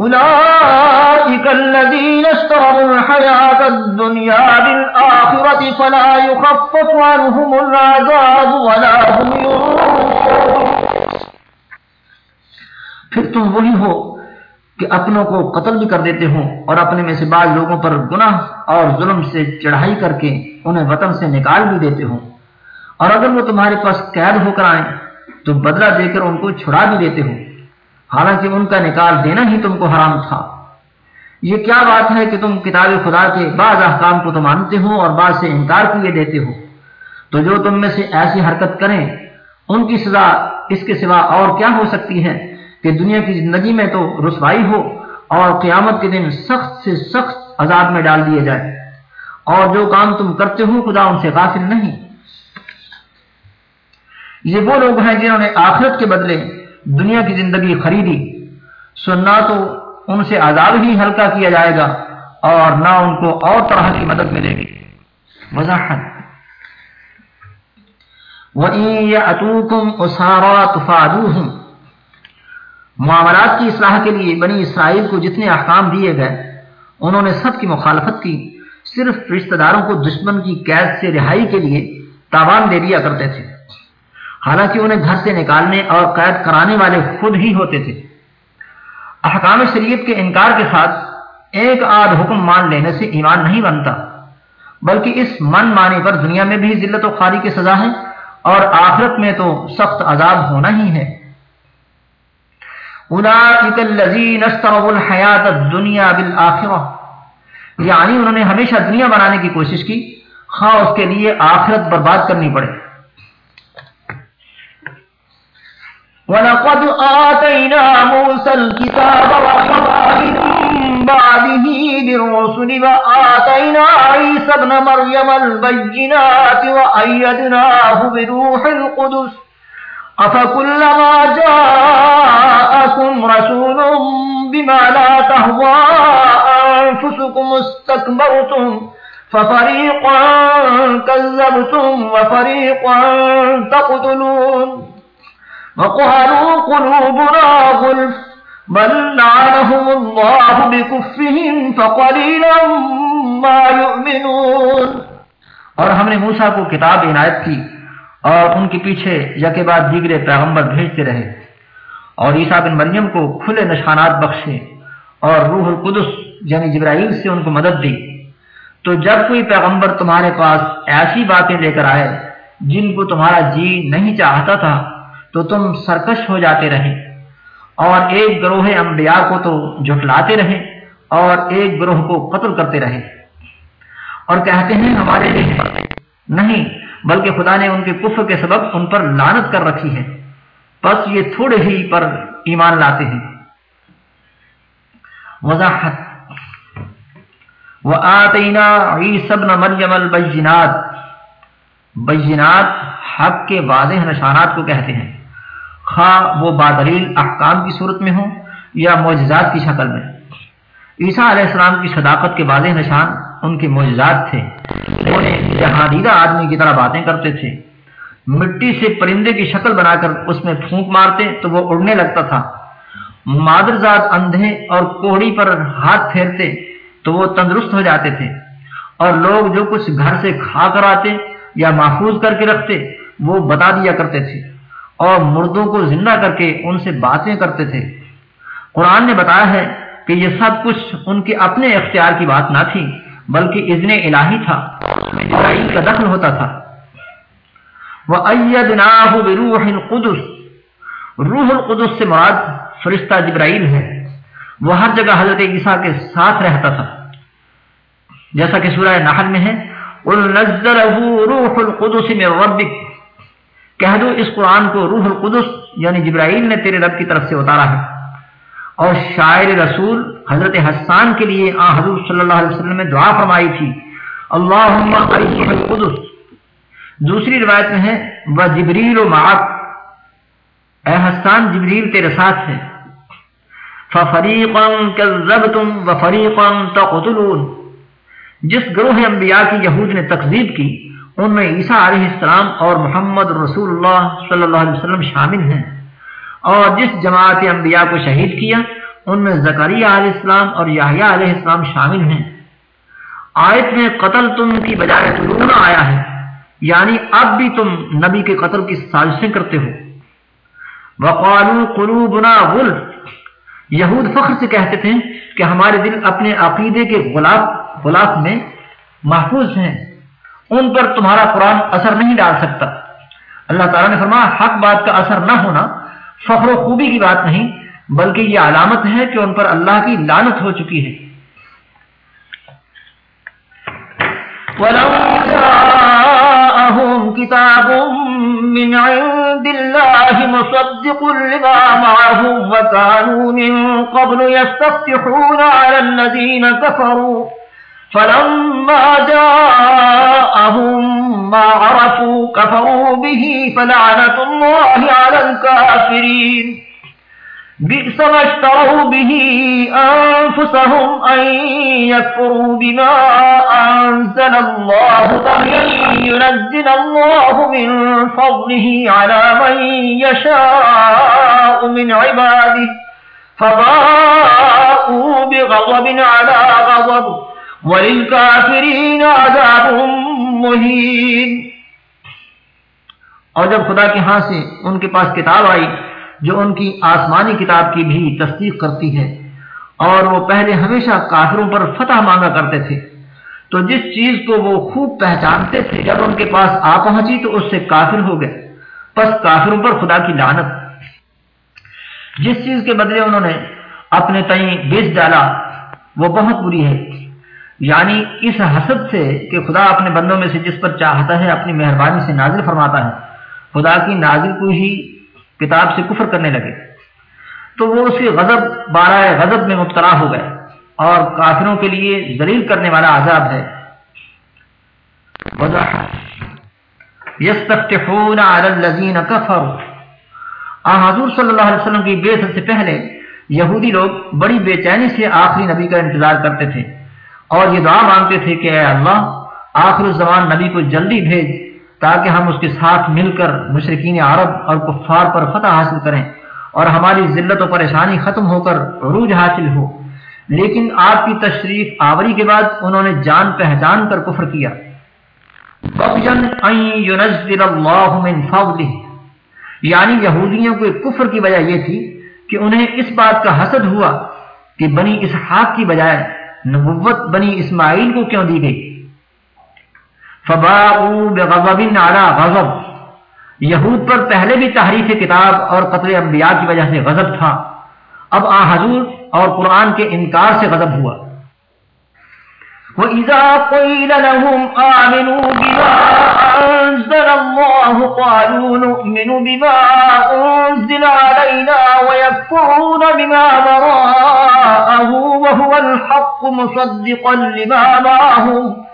أولئك الذين اشتروا الحياة الدنيا بالآخرة فلا يخفف عنهم العذاب ولا هم پھر تم وہی ہو کہ اپنوں کو قتل بھی کر دیتے ہو اور اپنے میں سے بعض لوگوں پر گناہ اور ظلم سے چڑھائی کر کے انہیں وطن سے نکال بھی دیتے ہو اور اگر وہ تمہارے پاس قید ہو کر آئیں تو بدلہ دے کر ان کو چھڑا بھی دیتے ہو حالانکہ ان کا نکال دینا ہی تم کو حرام تھا۔ یہ کیا بات ہے کہ تم کتاب خدا کے بعض احکام کو تو مانتے ہو اور بعض سے انکار کیے دیتے ہو؟ تو جو تم میں سے ایسی حرکت کریں، ان کی سزا اس کے سوا اور کیا ہو سکتی ہے کہ دنیا کی زندگی میں تو رسوائی ہو اور قیامت کے دن سخت سے سخت عذاب میں ڈال دیے جائے اور جو کام تم کرتے ہو، خدا ان سے غافل نہیں۔ یہ وہ لوگ ہیں جنہوں نے آخرت کے بدلے دنیا کی زندگی خریدی، سو نہ تو ان سے عذاب ہی ہلکا کیا جائے گا اور نہ ان کو اور طرح کی مدد ملے گی۔ وضاحت۔ معاملات کی اصلاح کے لیے بنی اسرائیل کو جتنے احکام دیے گئے، انہوں نے سب کی مخالفت کی، صرف رشتہ داروں کو دشمن کی قید سے رہائی کے لیے تاوان دے دیا کرتے تھے۔ حالانکہ انہیں گھر سے نکالنے اور قید کرانے والے خود ہی ہوتے تھے۔ احکام شریعت کے انکار کے ساتھ ایک آدھ حکم مان لینے سے ایمان نہیں بنتا، بلکہ اس من مانے پر دنیا میں بھی ذلت و خاری کی سزا ہے اور آخرت میں تو سخت عذاب ہونا ہی ہے۔ دنیا یعنی انہوں نے ہمیشہ دنیا بنانے کی کوشش کی، خواہ اس کے لیے آخرت برباد کرنی پڑے۔ ولقد آتينا موسى الكتاب وحرائن بعده للرسل وآتينا عيسى ابن مريم البينات وأيدناه بروح القدس. أفكلما جاءكم رسول بما لا تهوى أنفسكم استكبرتم ففريقا كذبتم وفريقا تقتلون. وقالوا قلوبنا غلف. بل لعنهم الله بكفهم فقليلا ما يؤمنون. اور ہم نے موسیٰ کو کتاب عنایت کی اور ان کے پیچھے یکے بعد دیگرے پیغمبر بھیجتے رہے اور عیسیٰ بن مریم کو کھلے نشانات بخشے اور روح القدس یعنی جبرائیل سے ان کو مدد دی. تو جب کوئی پیغمبر تمہارے پاس ایسی باتیں لے کر آئے جن کو تمہارا جی نہیں چاہتا تھا تو تم سرکش ہو جاتے رہے۔ اور ایک گروہ انبیاء کو تو جھٹلاتے رہے اور ایک گروہ کو قتل کرتے رہے۔ اور کہتے ہیں، ہمارے لیے نہیں، بلکہ خدا نے ان کے کفر کے سبب ان پر لانت کر رکھی ہے۔ بس یہ تھوڑے ہی پر ایمان لاتے ہیں۔ وضاحت۔ مریم البینات۔ بینات حق کے واضح نشانات کو کہتے ہیں۔ خواہ وہ بادریل احکام کی صورت میں ہوں یا معجزات کی شکل میں۔ عیسیٰ علیہ السلام کی صداقت کے واضح نشان ان کے معجزات تھے۔ وہ جہاں آدمی کی طرح باتیں کرتے تھے۔ مٹی سے پرندے کی شکل بنا کر اس میں پھونک مارتے تو وہ اڑنے لگتا تھا۔ مادرزاد اندھے اور کوڑی پر ہاتھ پھیرتے تو وہ تندرست ہو جاتے تھے۔ اور لوگ جو کچھ گھر سے کھا کر آتے یا محفوظ کر کے رکھتے وہ بتا دیا کرتے تھے۔ اور مردوں کو زندہ کر کے ان سے باتیں کرتے تھے۔ قرآن نے بتایا ہے کہ یہ سب کچھ ان کے اپنے اختیار کی بات نہ تھی، بلکہ اذن الہی تھا کا دخل ہوتا تھا۔ وَأَيَّدْنَاهُ بِرُوحِ الْقُدُسِ۔ روح القدس سے مراد فرشتہ جبرائیل ہے۔ وہ ہر جگہ حضرت عیسیٰ کے ساتھ رہتا تھا۔ جیسا کہ سورہ نحل میں ہے روح القدس میں ربک کہہ دو اس قرآن کو روح القدس یعنی جبرائیل نے تیرے رب کی طرف سے اتارا ہے۔ اور شاعر رسول حضرت حسان کے لیے آ حضور صلی اللہ علیہ وسلم نے دعا فرمائی تھی۔ اللہ القدس۔ دوسری روایت میں ہے وہ جبریل و معاق اے حسان، جبریل تیرے ساتھ ہے۔ فَفَرِيقًا كَذَّبْتُمْ وَفَرِيقًا تَقْتُلُونَ۔ جس گروہ انبیاء کی یہود نے تقزیب کی ان میں عیسیٰ علیہ السلام اور محمد رسول اللہ صلی اللہ علیہ وسلم شامل ہیں۔ اور جس جماعت انبیاء کو شہید کیا، ان میں زکریہ علیہ السلام اور یاہیا علیہ السلام شامل ہیں۔ آیت میں قتل تم کی بجائے طلوع آیا ہے یعنی اب بھی تم نبی کے قتل کی سازشیں کرتے ہو۔ وقالو قلوبنا غلف۔ یہود فخر سے کہتے تھے کہ ہمارے دل اپنے عقیدے کے غلاف غلاف میں محفوظ ہیں۔ ان پر تمہارا قرآن اثر نہیں ڈال سکتا۔ اللہ تعالیٰ نے فرمایا، حق بات کا اثر نہ ہونا فخر و خوبی کی بات نہیں، بلکہ یہ علامت ہے کہ ان پر اللہ کی لانت ہو چکی ہے۔ جاءهم فلما جاءهم ما عرفوا كفروا به فلعنة الله على الكافرين. بئس ما اشتروا به أنفسهم أن يكفروا بما أنزل الله بغيا ينزل الله من فضله على من يشاء من عباده فباءوا بغضب على غضب. وللكافرين عذاب مهين۔ اور جب خدا کے ہاں سے ان کے پاس کتاب آئی جو ان کی آسمانی کتاب کی بھی تصدیق کرتی ہے، اور وہ پہلے ہمیشہ کافروں پر فتح مانگا کرتے تھے، تو جس چیز کو وہ خوب پہچانتے تھے، جب ان کے پاس آ پہنچی تو اس سے کافر ہو گئے۔ پس کافروں پر خدا کی لعنت۔ جس چیز کے بدلے انہوں نے اپنے تئیں بیچ ڈالا، وہ بہت بری ہے۔ یعنی اس حسد سے کہ خدا اپنے بندوں میں سے جس پر چاہتا ہے اپنی مہربانی سے نازل فرماتا ہے، خدا کی نازل کو ہی کتاب سے کفر کرنے لگے۔ تو وہ اس کے غضب بارہ غضب میں مبتلا ہو گئے اور کافروں کے لیے ذلیل کرنے والا عذاب ہے۔ حضور صلی اللہ علیہ وسلم کی بے سے پہلے یہودی لوگ بڑی بے چینی سے آخری نبی کا انتظار کرتے تھے۔ اور یہ دعا مانگتے تھے کہ اے اللہ، آخر الزمان نبی کو جلدی بھیج تاکہ ہم اس کے ساتھ مل کر مشرقین عرب اور کفار پر فتح حاصل کریں اور ہماری ذلت و پریشانی ختم ہو کر عروج حاصل ہو۔ لیکن آپ کی تشریف آوری کے بعد انہوں نے جان پہچان کر کفر کیا۔ یعنی یہودیوں کے کفر کی وجہ یہ تھی کہ انہیں اس بات کا حسد ہوا کہ بنی اسحاق کی بجائے نبوت بنی اسماعیل کو کیوں دی گئی؟ بغضب على غضب۔ یہود پر پہلے بھی تحریف کتاب اور قتل انبیاء کی وجہ سے غضب تھا۔ اب آ حضور اور قرآن کے انکار سے غضب ہوا۔ وَإِذَا قِيلَ لَهُمْ آمِنُوا بِمَا أَنزَلَ اللَّهُ قَالُوا نُؤْمِنُ بِمَا أُنزِلَ عَلَيْنَا وَيَكْفُرُونَ بِمَا وَرَاءَهُ وَهُوَ الْحَقُّ مُصَدِّقًا لِمَا مَعَهُمْ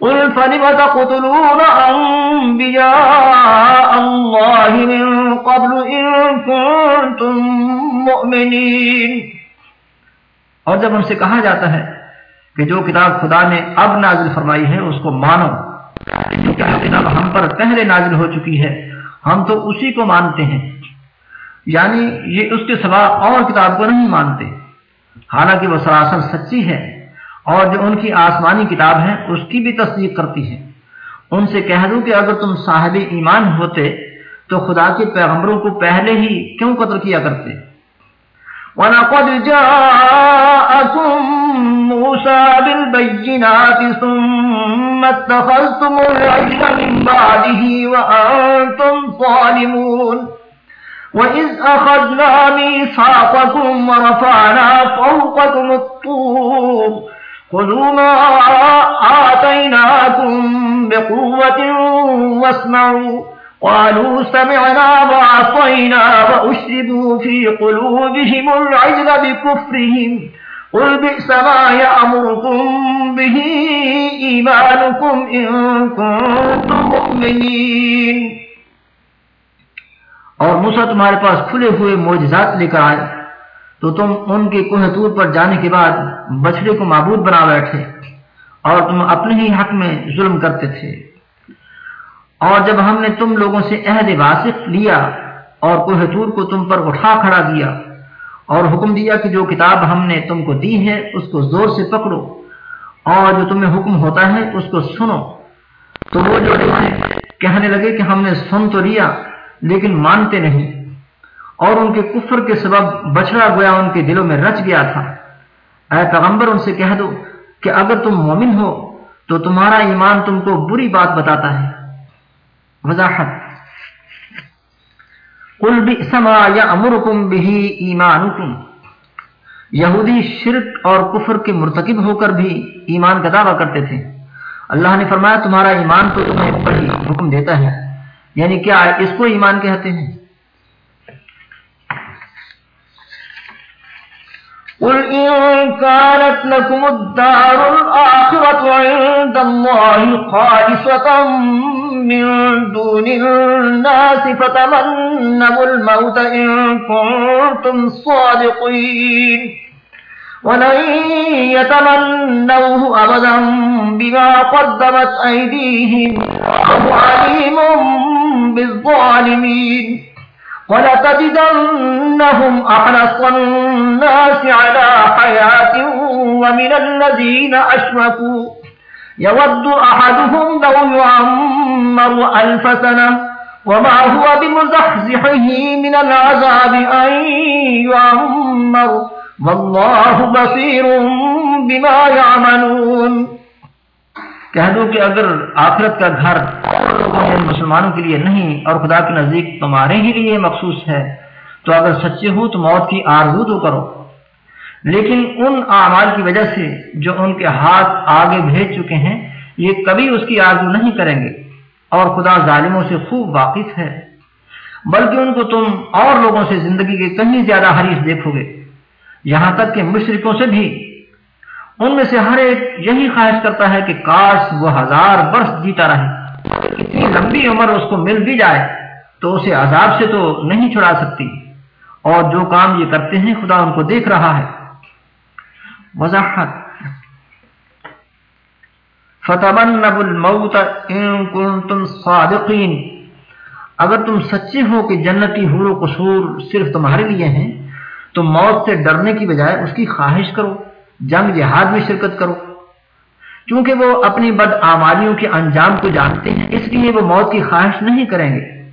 قل فلم تقتلون أنبياء الله من قبل إن كنتم مؤمنين؟ اور جب ان سے کہا جاتا ہے کہ جو کتاب خدا نے اب نازل فرمائی ہے اس کو مانو جو کتاب ہم پر پہلے نازل ہو چکی ہے۔ ہم تو اسی کو مانتے ہیں۔ یعنی یہ اس کے سوا اور کتاب کو نہیں مانتے۔ حالانکہ وہ سراسر سچی ہے اور جو ان کی آسمانی کتاب ہے اس کی بھی تصدیق کرتی ہے ان سے کہہ دوں کہ اگر تم صاحب ایمان ہوتے تو خدا کے پیغمبروں کو پہلے ہی کیوں قتل کیا کرتے؟ ولقد جاءكم موسى بالبينات ثم اتخذتم العجل من بعده وأنتم ظالمون وإذ أخذنا ميثاقكم ورفعنا فوقكم الطور خذوا ما آتيناكم بقوة واسمعوا قالوا سمعنا وعصينا وأشربوا في قلوبهم العجل بكفرهم. قل بئس ما يأمركم به إيمانكم إن كنتم مؤمنين. اور موسیٰ تمہارے پاس کھلے ہوئے معجزات لے کر آئے، تو تم ان کے کوہ تور پر جانے کے بعد بچڑے کو معبود بنا بیٹھے اور تم اپنے ہی حق میں ظلم کرتے تھے۔ اور جب ہم نے تم لوگوں سے عہد واسف لیا اور کوہ تور کو تم پر اٹھا کھڑا دیا اور حکم دیا کہ جو کتاب ہم نے تم کو دی ہے اس کو زور سے پکڑو اور جو تمہیں حکم ہوتا ہے اس کو سنو۔ تو وہ جو کہنے لگے کہ ہم نے سن تو لیا لیکن مانتے نہیں اور ان کے کفر کے سبب بچڑا گویا ان کے دلوں میں رچ گیا تھا۔ اے پیغمبر ان سے کہہ دو کہ اگر تم مومن ہو تو تمہارا ایمان تم کو بری بات بتاتا ہے۔ وضاحت۔ قل بئسما یامرکم به ایمانکم۔ یہودی شرک اور کفر کے مرتکب ہو کر بھی ایمان کا دعویٰ کرتے تھے۔ اللہ نے فرمایا، تمہارا ایمان تو تمہیں بڑی حکم دیتا ہے۔ یعنی کیا اس کو ایمان کہتے ہیں؟ قل إن كانت لكم الدار الآخرة عند الله خالصة من دون الناس فتمنوا الموت إن كنتم صادقين ولن يتمنوه أبدا بما قدمت أيديهم وهو عليم بالظالمين ولتجدنهم أحرص الناس على حياة ومن الذين أشركوا. يود أحدهم لو يعمر ألف سنة، وما هو بمزحزحه من العذاب أن يعمر. والله بصير بما يعملون. کہہ دو کہ اگر آخرت کا گھر لوگوں میں مسلمانوں کے لیے نہیں اور خدا کے نزدیک تمہارے ہی لیے مخصوص ہے، تو اگر سچے ہو تو موت کی آرزو تو کرو۔ لیکن ان اعمال کی وجہ سے جو ان کے ہاتھ آگے بھیج چکے ہیں، یہ کبھی اس کی آرزو نہیں کریں گے۔ اور خدا ظالموں سے خوب واقف ہے۔ بلکہ ان کو تم اور لوگوں سے زندگی کے کہیں زیادہ حریف دیکھو گے۔ یہاں تک کہ مشرقوں سے بھی ان میں سے ہر ایک یہی خواہش کرتا ہے کہ کاش وہ ہزار برس جیتا رہے۔ اتنی لمبی عمر اس کو مل بھی جائے، تو اسے عذاب سے تو نہیں چھڑا سکتی۔ اور جو کام یہ کرتے ہیں، خدا ان کو دیکھ رہا ہے۔ وضاحت۔ الموت ان کنتم صادقین۔ اگر تم سچے ہو کہ جنتی حور و قصور صرف تمہارے لیے ہیں، تو موت سے ڈرنے کی بجائے اس کی خواہش کرو۔ جنگ جہاد میں شرکت کرو۔ چونکہ وہ اپنی بد آماریوں کے انجام کو جانتے ہیں، اس لیے وہ موت کی خواہش نہیں کریں گے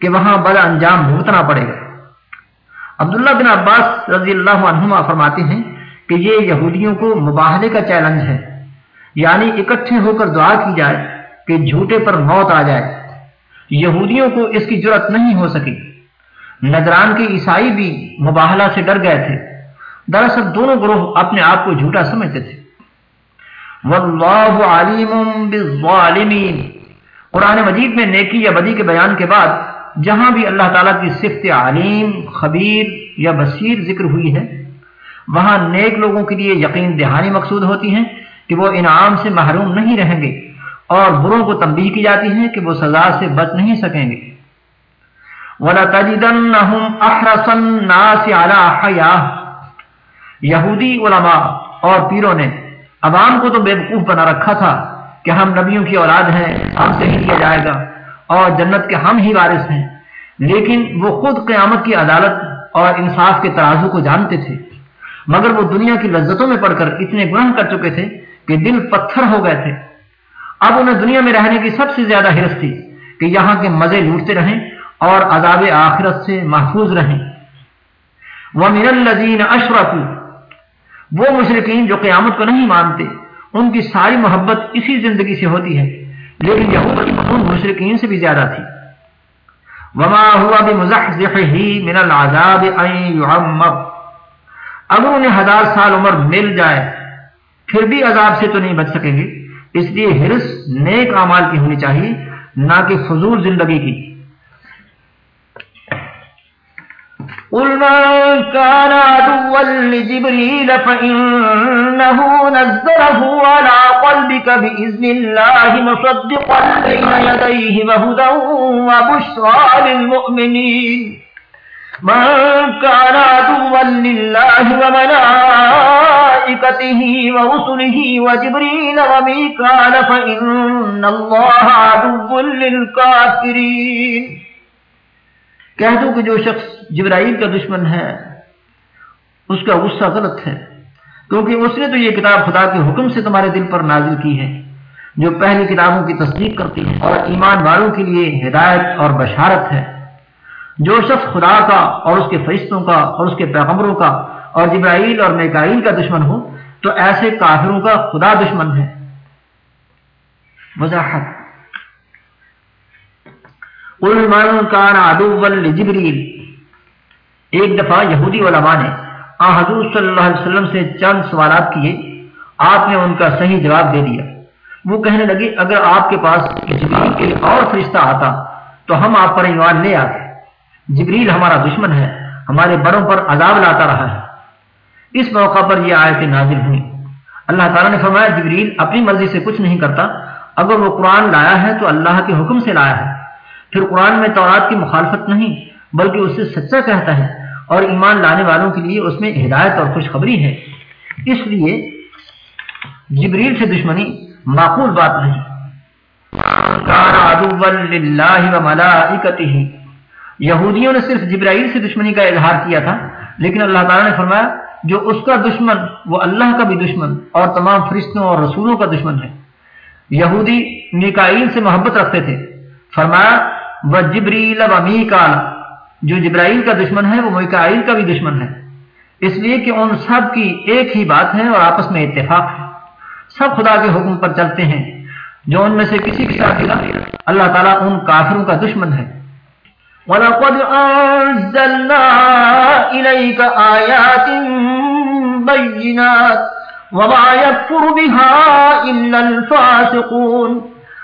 کہ وہاں بد انجام بھگتنا پڑے گا۔ عبداللہ بن عباس رضی اللہ عنہما فرماتے ہیں کہ یہ یہودیوں کو مباہلے کا چیلنج ہے۔ یعنی اکٹھے ہو کر دعا کی جائے کہ جھوٹے پر موت آ جائے۔ یہودیوں کو اس کی ضرورت نہیں ہو سکی۔ نجران کے عیسائی بھی مباہلہ سے ڈر گئے تھے۔ دراصل دونوں گروہ اپنے آپ کو جھوٹا سمجھتے تھے۔ واللہ علیم بالظالمین قرآن مجید میں نیکی یا بدی کے بیان کے بعد جہاں بھی اللہ تعالیٰ کی صفت علیم، خبیر یا بصیر ذکر ہوئی ہے، وہاں نیک لوگوں کے لیے یقین دہانی مقصود ہوتی ہیں کہ وہ انعام سے محروم نہیں رہیں گے اور بروں کو تنبیہ کی جاتی ہے کہ وہ سزا سے بچ نہیں سکیں گے۔ وَلَتَجِدَنَّهُمْ أَحْرَصَ النَّاسِ عَلَى حَيَاهِ یہودی علماء اور پیروں نے عوام کو تو بے وقوف بنا رکھا تھا کہ ہم نبیوں کی اولاد ہیں، ہم سے ہی لیا جائے گا اور جنت کے ہم ہی وارث ہیں۔ لیکن وہ خود قیامت کی عدالت اور انصاف کے ترازو کو جانتے تھے۔ مگر وہ دنیا کی لذتوں میں پڑھ کر اتنے گناہ کر چکے تھے کہ دل پتھر ہو گئے تھے۔ اب انہیں دنیا میں رہنے کی سب سے زیادہ حرص تھی کہ یہاں کے مزے لوٹتے رہیں اور عذاب آخرت سے محفوظ رہیں۔ وَمِنَ الَّذِينَ أَشْرَكُوا وہ مشرقین جو قیامت کو نہیں مانتے، ان کی ساری محبت اسی زندگی سے ہوتی ہے۔ لیکن یہود ان مشرقین سے بھی زیادہ تھی۔ وما ہوا بمزحزحه من العذاب ان يعمر۔ اگر انہیں ہزار سال عمر مل جائے، پھر بھی عذاب سے تو نہیں بچ سکیں گے۔ اس لیے ہرس نیک اعمال کی ہونی چاہیے، نہ کہ فضول زندگی کی۔ قل من كان عدوا لجبريل فإنه نزله على قلبك بإذن الله مصدقا بين يديه وهدى وبشرى للمؤمنين من كان عدوا لله وملائكته ورسله وجبريل وميكال فإن الله عدو للكافرين کہہ دو کہ جو شخص جبرائیل کا دشمن ہے، اس کا غصہ غلط ہے۔ کیونکہ اس نے تو یہ کتاب خدا کے حکم سے تمہارے دل پر نازل کی ہے، جو پہلی کتابوں کی تصدیق کرتی ہے۔ اور ایمان والوں کے لیے ہدایت اور بشارت ہے۔ جو شخص خدا کا اور اس کے فرشتوں کا اور اس کے پیغمبروں کا اور جبرائیل اور میکائیل کا دشمن ہو، تو ایسے کافروں کا خدا دشمن ہے۔ وضاحت۔ جبریل ایک دفعہ یہودی علماء نے، آ، حضور صلی اللہ علیہ وسلم سے چند سوالات کیے، آپ نے ان کا صحیح جواب دے دیا۔ وہ کہنے لگے، اگر آپ کے پاس جبریل کے اور فرشتہ آتا، تو ہم آپ پر ایمان لے آتے۔ جبریل ہمارا دشمن ہے، ہمارے بڑوں پر عذاب لاتا رہا ہے۔ اس موقع پر یہ آیتیں نازل ہوئی۔ اللہ تعالیٰ نے فرمایا، جبریل اپنی مرضی سے کچھ نہیں کرتا، اگر وہ قرآن لایا ہے تو اللہ کے حکم سے لایا ہے۔ پھر قرآن میں تورات کی مخالفت نہیں، بلکہ اسے سچا کہتا ہے اور ایمان لانے والوں کے لیے اس میں ہدایت اور خوشخبری ہے۔ اس لیے جبریل سے دشمنی معقول بات نہیں۔ یہودیوں نے صرف جبرائیل سے دشمنی کا اظہار کیا تھا، لیکن اللہ تعالیٰ نے فرمایا، جو اس کا دشمن، وہ اللہ کا بھی دشمن اور تمام فرشتوں اور رسولوں کا دشمن ہے۔ یہودی میکائیل سے محبت رکھتے تھے۔ فرمایا وہ جبریل و میکال جو جبرائیل کا دشمن ہے، وہ میکائیل کا بھی دشمن ہے۔ اس لیے کہ ان سب کی ایک ہی بات ہے اور آپس میں اتفاق ہے۔ سب خدا کے حکم پر چلتے ہیں۔ جو ان میں سے کسی کے ساتھ اللہ تعالیٰ ان کافروں کا دشمن ہے۔ ولقد أنزلنا إليك آيات بينات وما يكفر بها إلا الفاسقون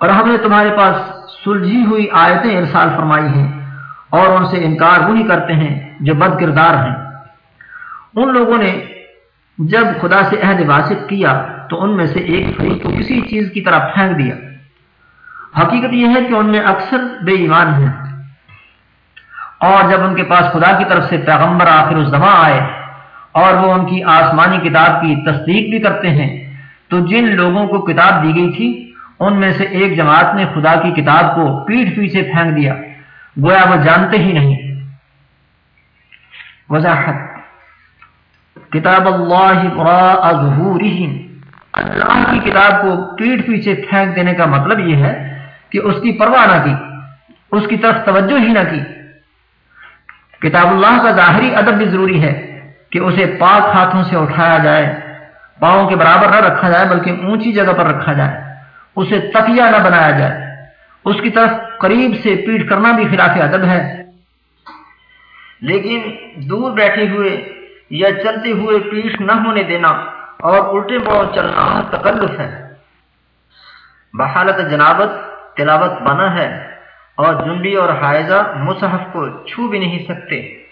اور ہم نے تمہارے پاس سلجھی ہوئی آیتیں ارسال فرمائی ہیں اور ان سے انکار وہی کرتے ہیں جو بد کردار ہیں۔ ان لوگوں نے جب خدا سے عہد واسط کیا تو ان میں سے ایک فریق کو کسی چیز کی طرف پھینک دیا۔ حقیقت یہ ہے کہ ان میں اکثر بے ایمان ہیں۔ اور جب ان کے پاس خدا کی طرف سے پیغمبر آخر الزما آئے اور وہ ان کی آسمانی کتاب کی تصدیق بھی کرتے ہیں تو جن لوگوں کو کتاب دی گئی تھی ان میں سے ایک جماعت نے خدا کی کتاب کو پیٹ پیچھے پھینک دیا۔ گویا وہ جانتے ہی نہیں۔ وضاحت۔ کتاب اللہ اللہ کی کتاب کو پیٹ پیچھے پھینک دینے کا مطلب یہ ہے کہ اس کی پرواہ نہ کی، اس کی طرف توجہ ہی نہ کی۔ کتاب اللہ کا ظاہری ادب بھی ضروری ہے کہ اسے پاک ہاتھوں سے اٹھایا جائے، پاؤں کے برابر نہ رکھا جائے، بلکہ اونچی جگہ پر رکھا جائے۔ اسے تکیا نہ بنایا جائے۔ اس کی طرف قریب سے پیٹ کرنا بھی خلاف ادب ہے۔ لیکن دور بیٹھے ہوئے یا چلتے ہوئے پیٹ نہ ہونے دینا اور الٹے پاؤں چلنا تکلف ہے۔ بحالت جنابت، تلاوت بنا ہے اور جنبی اور حائزہ مصحف کو چھو بھی نہیں سکتے۔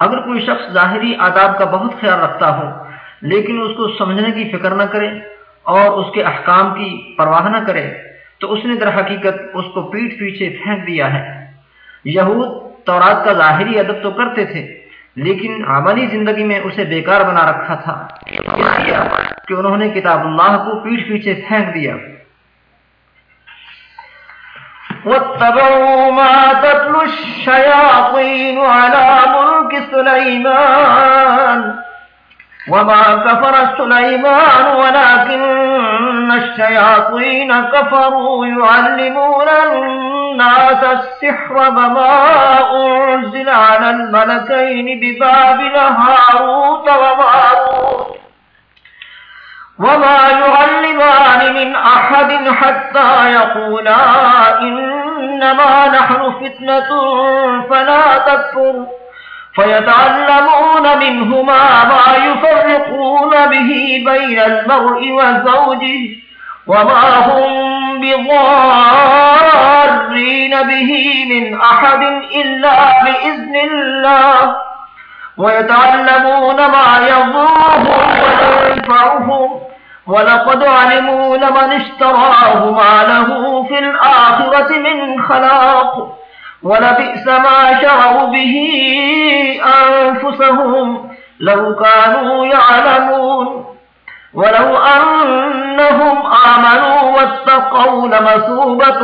اگر کوئی شخص ظاہری آداب کا بہت خیال رکھتا ہو لیکن اس کو سمجھنے کی فکر نہ کرے اور اس کے احکام کی پرواہ نہ کرے، تو اس نے در حقیقت اس کو پیٹ پیچھے پھینک دیا ہے۔ یہود تورات کا ظاہری ادب تو کرتے تھے، لیکن عملی زندگی میں اسے بیکار بنا رکھا تھا۔ کہ انہوں نے کتاب اللہ کو پیٹ پیچھے پھینک دیا۔ واتبعوا ما تتلو الشياطين على ملك سليمان وما كفر سليمان ولكن الشياطين كفروا يعلمون الناس السحر وما أنزل على الملكين ببابل هاروت وماروت وما يعلمان من أحد حتى يقولا إنما نحن فتنة فلا تكفر فيتعلمون منهما ما يفرقون به بين المرء وزوجه وما هم بضارين به من أحد إلا بإذن الله ويتعلمون ما يضرهم وينفعهم ولقد علموا لمن اشتراه ما له في الآخرة من خلاق ولبئس ما شروا به أنفسهم لو كانوا يعلمون. ولو أنهم آمنوا واتقوا لمثوبة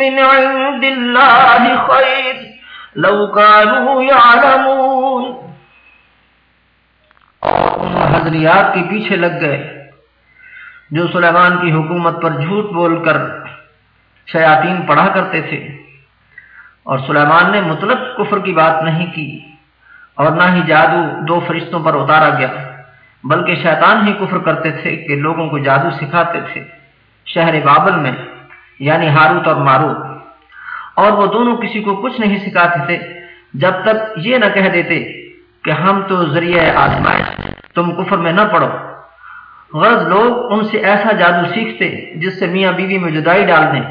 من عند الله خير. لو كانوا يعلمون. حضریات کے پیچھے لگ گئے جو سلیمان کی حکومت پر جھوٹ بول کر شیاطین پڑھا کرتے تھے۔ اور سلیمان نے مطلب کفر کی بات نہیں کی اور نہ ہی جادو دو فرشتوں پر اتارا گیا، بلکہ شیطان ہی کفر کرتے تھے کہ لوگوں کو جادو سکھاتے تھے، شہر بابل میں یعنی ہاروت اور ماروت۔ اور وہ دونوں کسی کو کچھ نہیں سکھاتے تھے، جب تک یہ نہ کہہ دیتے کہ ہم تو ذریعہ آزمائش تم کفر میں نہ پڑو۔ غرض لوگ ان سے ایسا جادو سیکھتے جس سے میاں بیوی میں جدائی ڈال دیں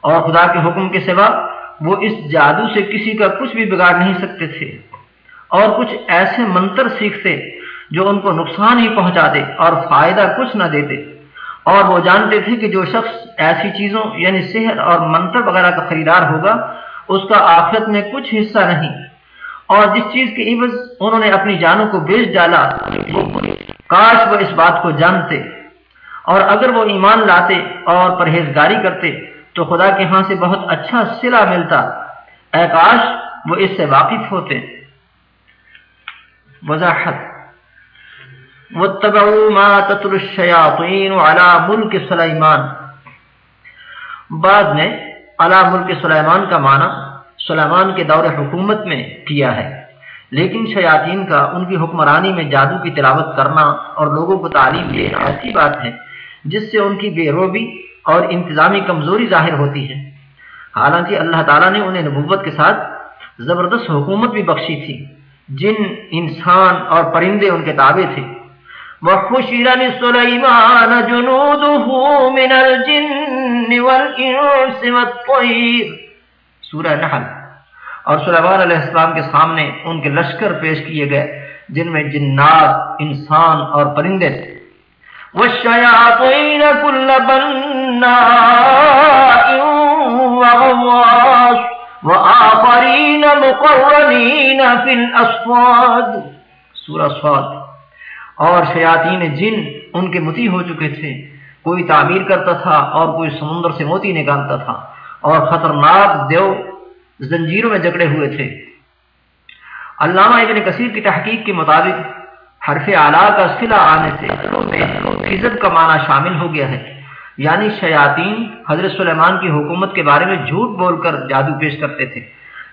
اور خدا کے حکم کے سوا وہ اس جادو سے کسی کا کچھ بھی بگاڑ نہیں سکتے تھے۔ اور کچھ ایسے منتر سیکھتے جو ان کو نقصان ہی پہنچا دے اور فائدہ کچھ نہ دیتے۔ اور وہ جانتے تھے کہ جو شخص ایسی چیزوں یعنی سحر اور منتر وغیرہ کا خریدار ہوگا، اس کا آخرت میں کچھ حصہ نہیں۔ اور جس چیز کے عوض انہوں نے اپنی جانوں کو بیچ ڈالا کاش وہ اس بات کو جانتے۔ اور اگر وہ ایمان لاتے اور پرہیزگاری کرتے تو خدا کے ہاں سے بہت اچھا سلا ملتا۔ اے کاش وہ اس سے واقف ہوتے۔ وضاحت۔ واتبعوا ما تتل الشیاطین على ملک سلیمان۔ بعد میں علا ملک سلیمان کا معنی سلیمان کے دور حکومت میں کیا ہے۔ لیکن شیاطین کا ان کی حکمرانی میں جادو کی تلاوت کرنا اور لوگوں کو تعلیم دینا ایسی بات ہے، جس سے ان کی بے روبی اور انتظامی کمزوری ظاہر ہوتی ہے۔ حالانکہ اللہ تعالیٰ نے انہیں نبوت کے ساتھ زبردست حکومت بھی بخشی تھی۔ جن انسان اور پرندے ان کے تابع تھے۔ وحشر لسليمان جنوده من الجن والإنس والطير۔ سورہ نحل۔ اور سلیمان علیہ السلام کے سامنے ان کے لشکر پیش کیے گئے، جن میں جنات، انسان اور پرندے تھے۔ والشياطين كل بناء وغواش وآخرين مقرنين في الأصفاد. سورہ صاد. اور شیاطین جن ان کے متی ہو چکے تھے، کوئی تعمیر کرتا تھا اور کوئی سمندر سے موتی نکالتا تھا، اور خطرناک دیو زنجیروں میں جکڑے ہوئے تھے۔ علامہ ابن کثیر کی تحقیق کے مطابق حرف اعلیٰ کا صلح آنے سے خزب کا معنی شامل ہو گیا ہے۔ یعنی شیاطین حضرت سلیمان کی حکومت کے بارے میں جھوٹ بول کر جادو پیش کرتے تھے۔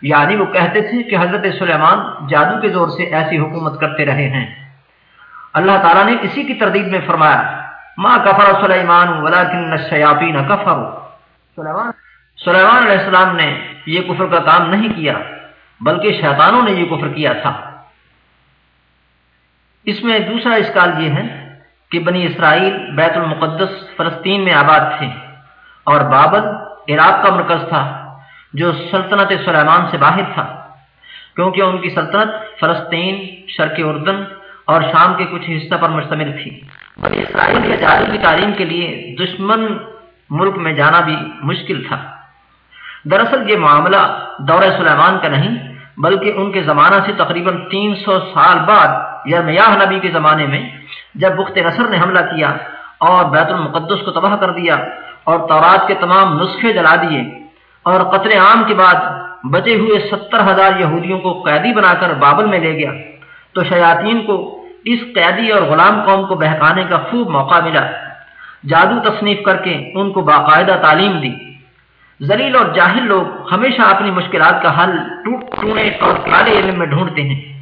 یعنی وہ کہتے تھے کہ حضرت سلیمان جادو کے زور سے ایسی حکومت کرتے رہے ہیں۔ اللہ تعالیٰ نے اسی کی تردید میں فرمایا، ما کفر سلیمان ولیکن الشیاطین کفر سلیمان سلیمان علیہ السلام نے یہ کفر کا کام نہیں کیا، بلکہ شیطانوں نے یہ کفر کیا تھا۔ اس میں دوسرا اسکال یہ ہے کہ بنی اسرائیل بیت المقدس فلسطین میں آباد تھے اور بابل عراق کا مرکز تھا جو سلطنت سلیمان سے باہر تھا، کیونکہ ان کی سلطنت فلسطین، شرق اردن اور شام کے کچھ حصہ پر مشتمل تھی۔ بنی اسرائیل کے جادو کی تعلیم کے لیے دشمن ملک میں جانا بھی مشکل تھا۔ دراصل یہ معاملہ دور سلیمان کا نہیں، بلکہ ان کے زمانہ سے تقریباً تین سو سال بعد یا میاہ نبی کے زمانے میں جب بخت نصر نے حملہ کیا اور بیت المقدس کو تباہ کر دیا اور تورات کے تمام نسخے جلا دیے اور قتل عام کے بعد بچے ہوئے ستر ہزار یہودیوں کو قیدی بنا کر بابل میں لے گیا تو شیاطین کو اس قیدی اور غلام قوم کو بہکانے کا خوب موقع ملا۔ جادو تصنیف کر کے ان کو باقاعدہ تعلیم دی۔ زلیل اور جاہل لوگ ہمیشہ اپنی مشکلات کا حل ٹوٹ ٹونے اور کالے علم میں ڈھونڈتے ہیں۔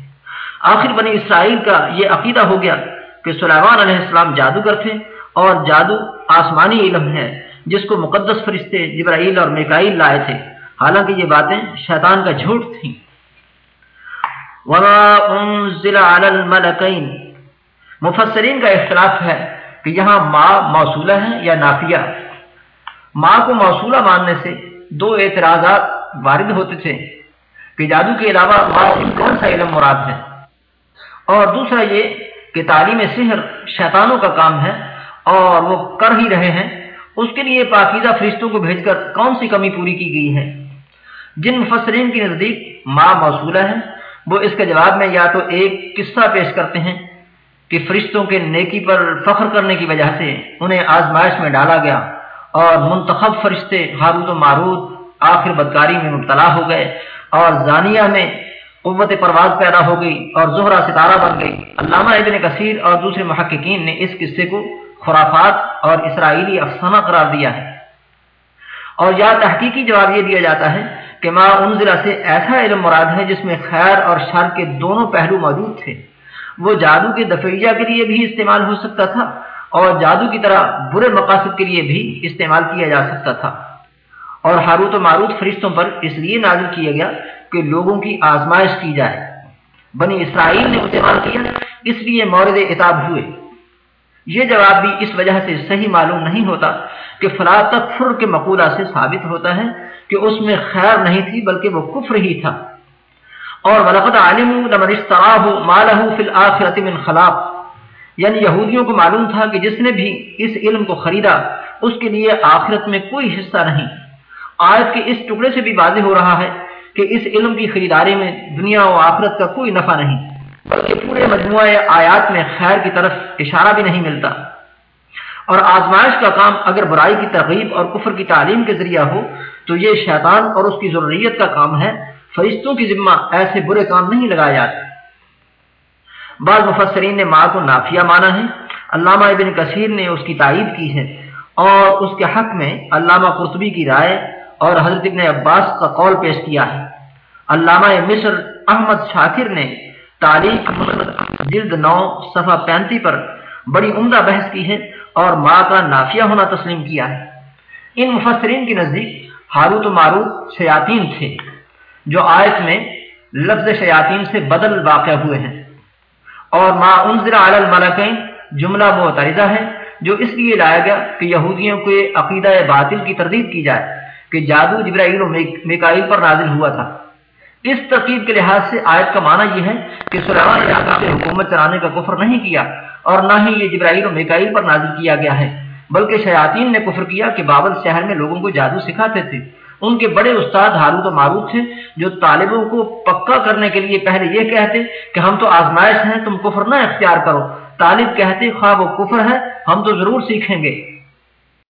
آخر بنی اسرائیل کا یہ عقیدہ ہو گیا کہ سلیمان علیہ السلام جادوگر تھے اور جادو آسمانی علم ہے، جس کو مقدس فرشتے جبرائیل اور میکائیل لائے تھے۔ حالانکہ یہ باتیں شیطان کا جھوٹ تھیں۔ وما انزل مفسرین کا اختلاف ہے کہ یہاں ماں موصولہ ہے یا نافیہ۔ ماں کو موصولہ ماننے سے دو اعتراضات وارد ہوتے تھے کہ جادو کے علاوہ ماں کون سا علم مراد ہے؟ اور دوسرا یہ کہ تعلیم سحر شیطانوں کا کام ہے اور وہ کر ہی رہے ہیں۔ اس کے لیے پاکیزہ فرشتوں کو بھیج کر کون سی کمی پوری کی گئی ہے؟ جن مفسرین کی نزدیک ماں موصولہ ہے وہ اس کے جواب میں یا تو ایک قصہ پیش کرتے ہیں کہ فرشتوں کے نیکی پر فخر کرنے کی وجہ سے انہیں آزمائش میں ڈالا گیا اور منتخب فرشتے ہارود و مارود آخر بدکاری میں مبتلا ہو گئے اور زانیہ میں قوت پرواز پیدا ہو گئی اور زہرہ ستارہ بن گئی۔ علامہ ابن کثیر اور دوسرے محققین نے اس قصے کو خرافات اور اسرائیلی افسانہ قرار دیا ہے۔ اور یا تحقیقی جواب یہ دیا جاتا ہے کہ ما انزلہ سے ایسا علم مراد ہے جس میں خیر اور شر کے دونوں پہلو موجود تھے۔ وہ جادو کے دفعیہ کے لیے بھی استعمال ہو سکتا تھا اور جادو کی طرح برے مقاصد کے لیے بھی استعمال کیا جا سکتا تھا۔ اور ہاروت و ماروت فرشتوں پر اس لیے نازل کیا گیا کہ لوگوں کی آزمائش کی جائے۔ بنی اسرائیل نے استعمال کیا، اس لیے مورد اتاب ہوئے۔ یہ جواب بھی اس وجہ سے صحیح معلوم نہیں ہوتا کہ فلا تکفر کے مقولہ سے ثابت ہوتا ہے کہ اس میں خیر نہیں تھی بلکہ وہ کفر ہی تھا۔ اور ولقد علموا لمن اشتراه ماله في الاخره من خلاق۔ یعنی یہودیوں کو معلوم تھا کہ جس نے بھی اس علم کو خریدا، اس کے لیے آخرت میں کوئی حصہ نہیں۔ آیت کے اس ٹکڑے سے بھی واضح ہو رہا ہے کہ اس علم کی خریداری میں دنیا و آخرت کا کوئی نفع نہیں، بلکہ پورے مجموعہ آیات میں خیر کی طرف اشارہ بھی نہیں ملتا۔ اور آزمائش کا کام اگر برائی کی ترغیب اور کفر کی تعلیم کے ذریعہ ہو، تو یہ شیطان اور اس کی ضروریت کا کام ہے۔ فرشتوں کی ذمہ ایسے برے کام نہیں لگائے جاتے۔ بعض مفسرین نے ماں کو نافیہ مانا ہے۔ علامہ ابن کثیر نے اس کی تائید کی ہے۔ اور اس کے حق میں علامہ قرطبی کی رائے اور حضرت ابن عباس کا قول پیش کیا ہے۔ علامہ مصر احمد شاکر نے تاریخ جلد نو صفحہ پینتی پر بڑی عمدہ بحث کی ہے اور ماں کا نافیہ ہونا تسلیم کیا ہے۔ ان مفسرین کی نزدیک ہاروت و ماروت شیاطین تھے، جو آیت میں لفظ شیاطین سے بدل واقع ہوئے ہیں۔ اور ما انزل علی الملکین جملہ معترضہ ہے، جو اس لیے لایا گیا کہ یہودیوں کے عقیدہ باطل کی تردید کی جائے۔ کہ جادو جبرائیل و میکائیل پر نازل ہوا تھا۔ اس ترکیب کے لحاظ سے آیت کا معنی یہ ہے کہ سلیمان نے حکومت چلانے کا کفر نہیں کیا اور نہ ہی یہ جبرائیل و میکائیل پر نازل کیا گیا ہے، بلکہ شیاطین نے کفر کیا کہ بابل شہر میں لوگوں کو جادو سکھاتے تھے۔ ان کے بڑے استاد ہارو و معروف تھے جو طالبوں کو پکا کرنے کے لیے پہلے یہ کہتے کہ ہم تو آزمائش ہیں، تم کفر نہ اختیار کرو۔ طالب کہتے خواہ وہ کفر ہے، ہم تو ضرور سیکھیں گے۔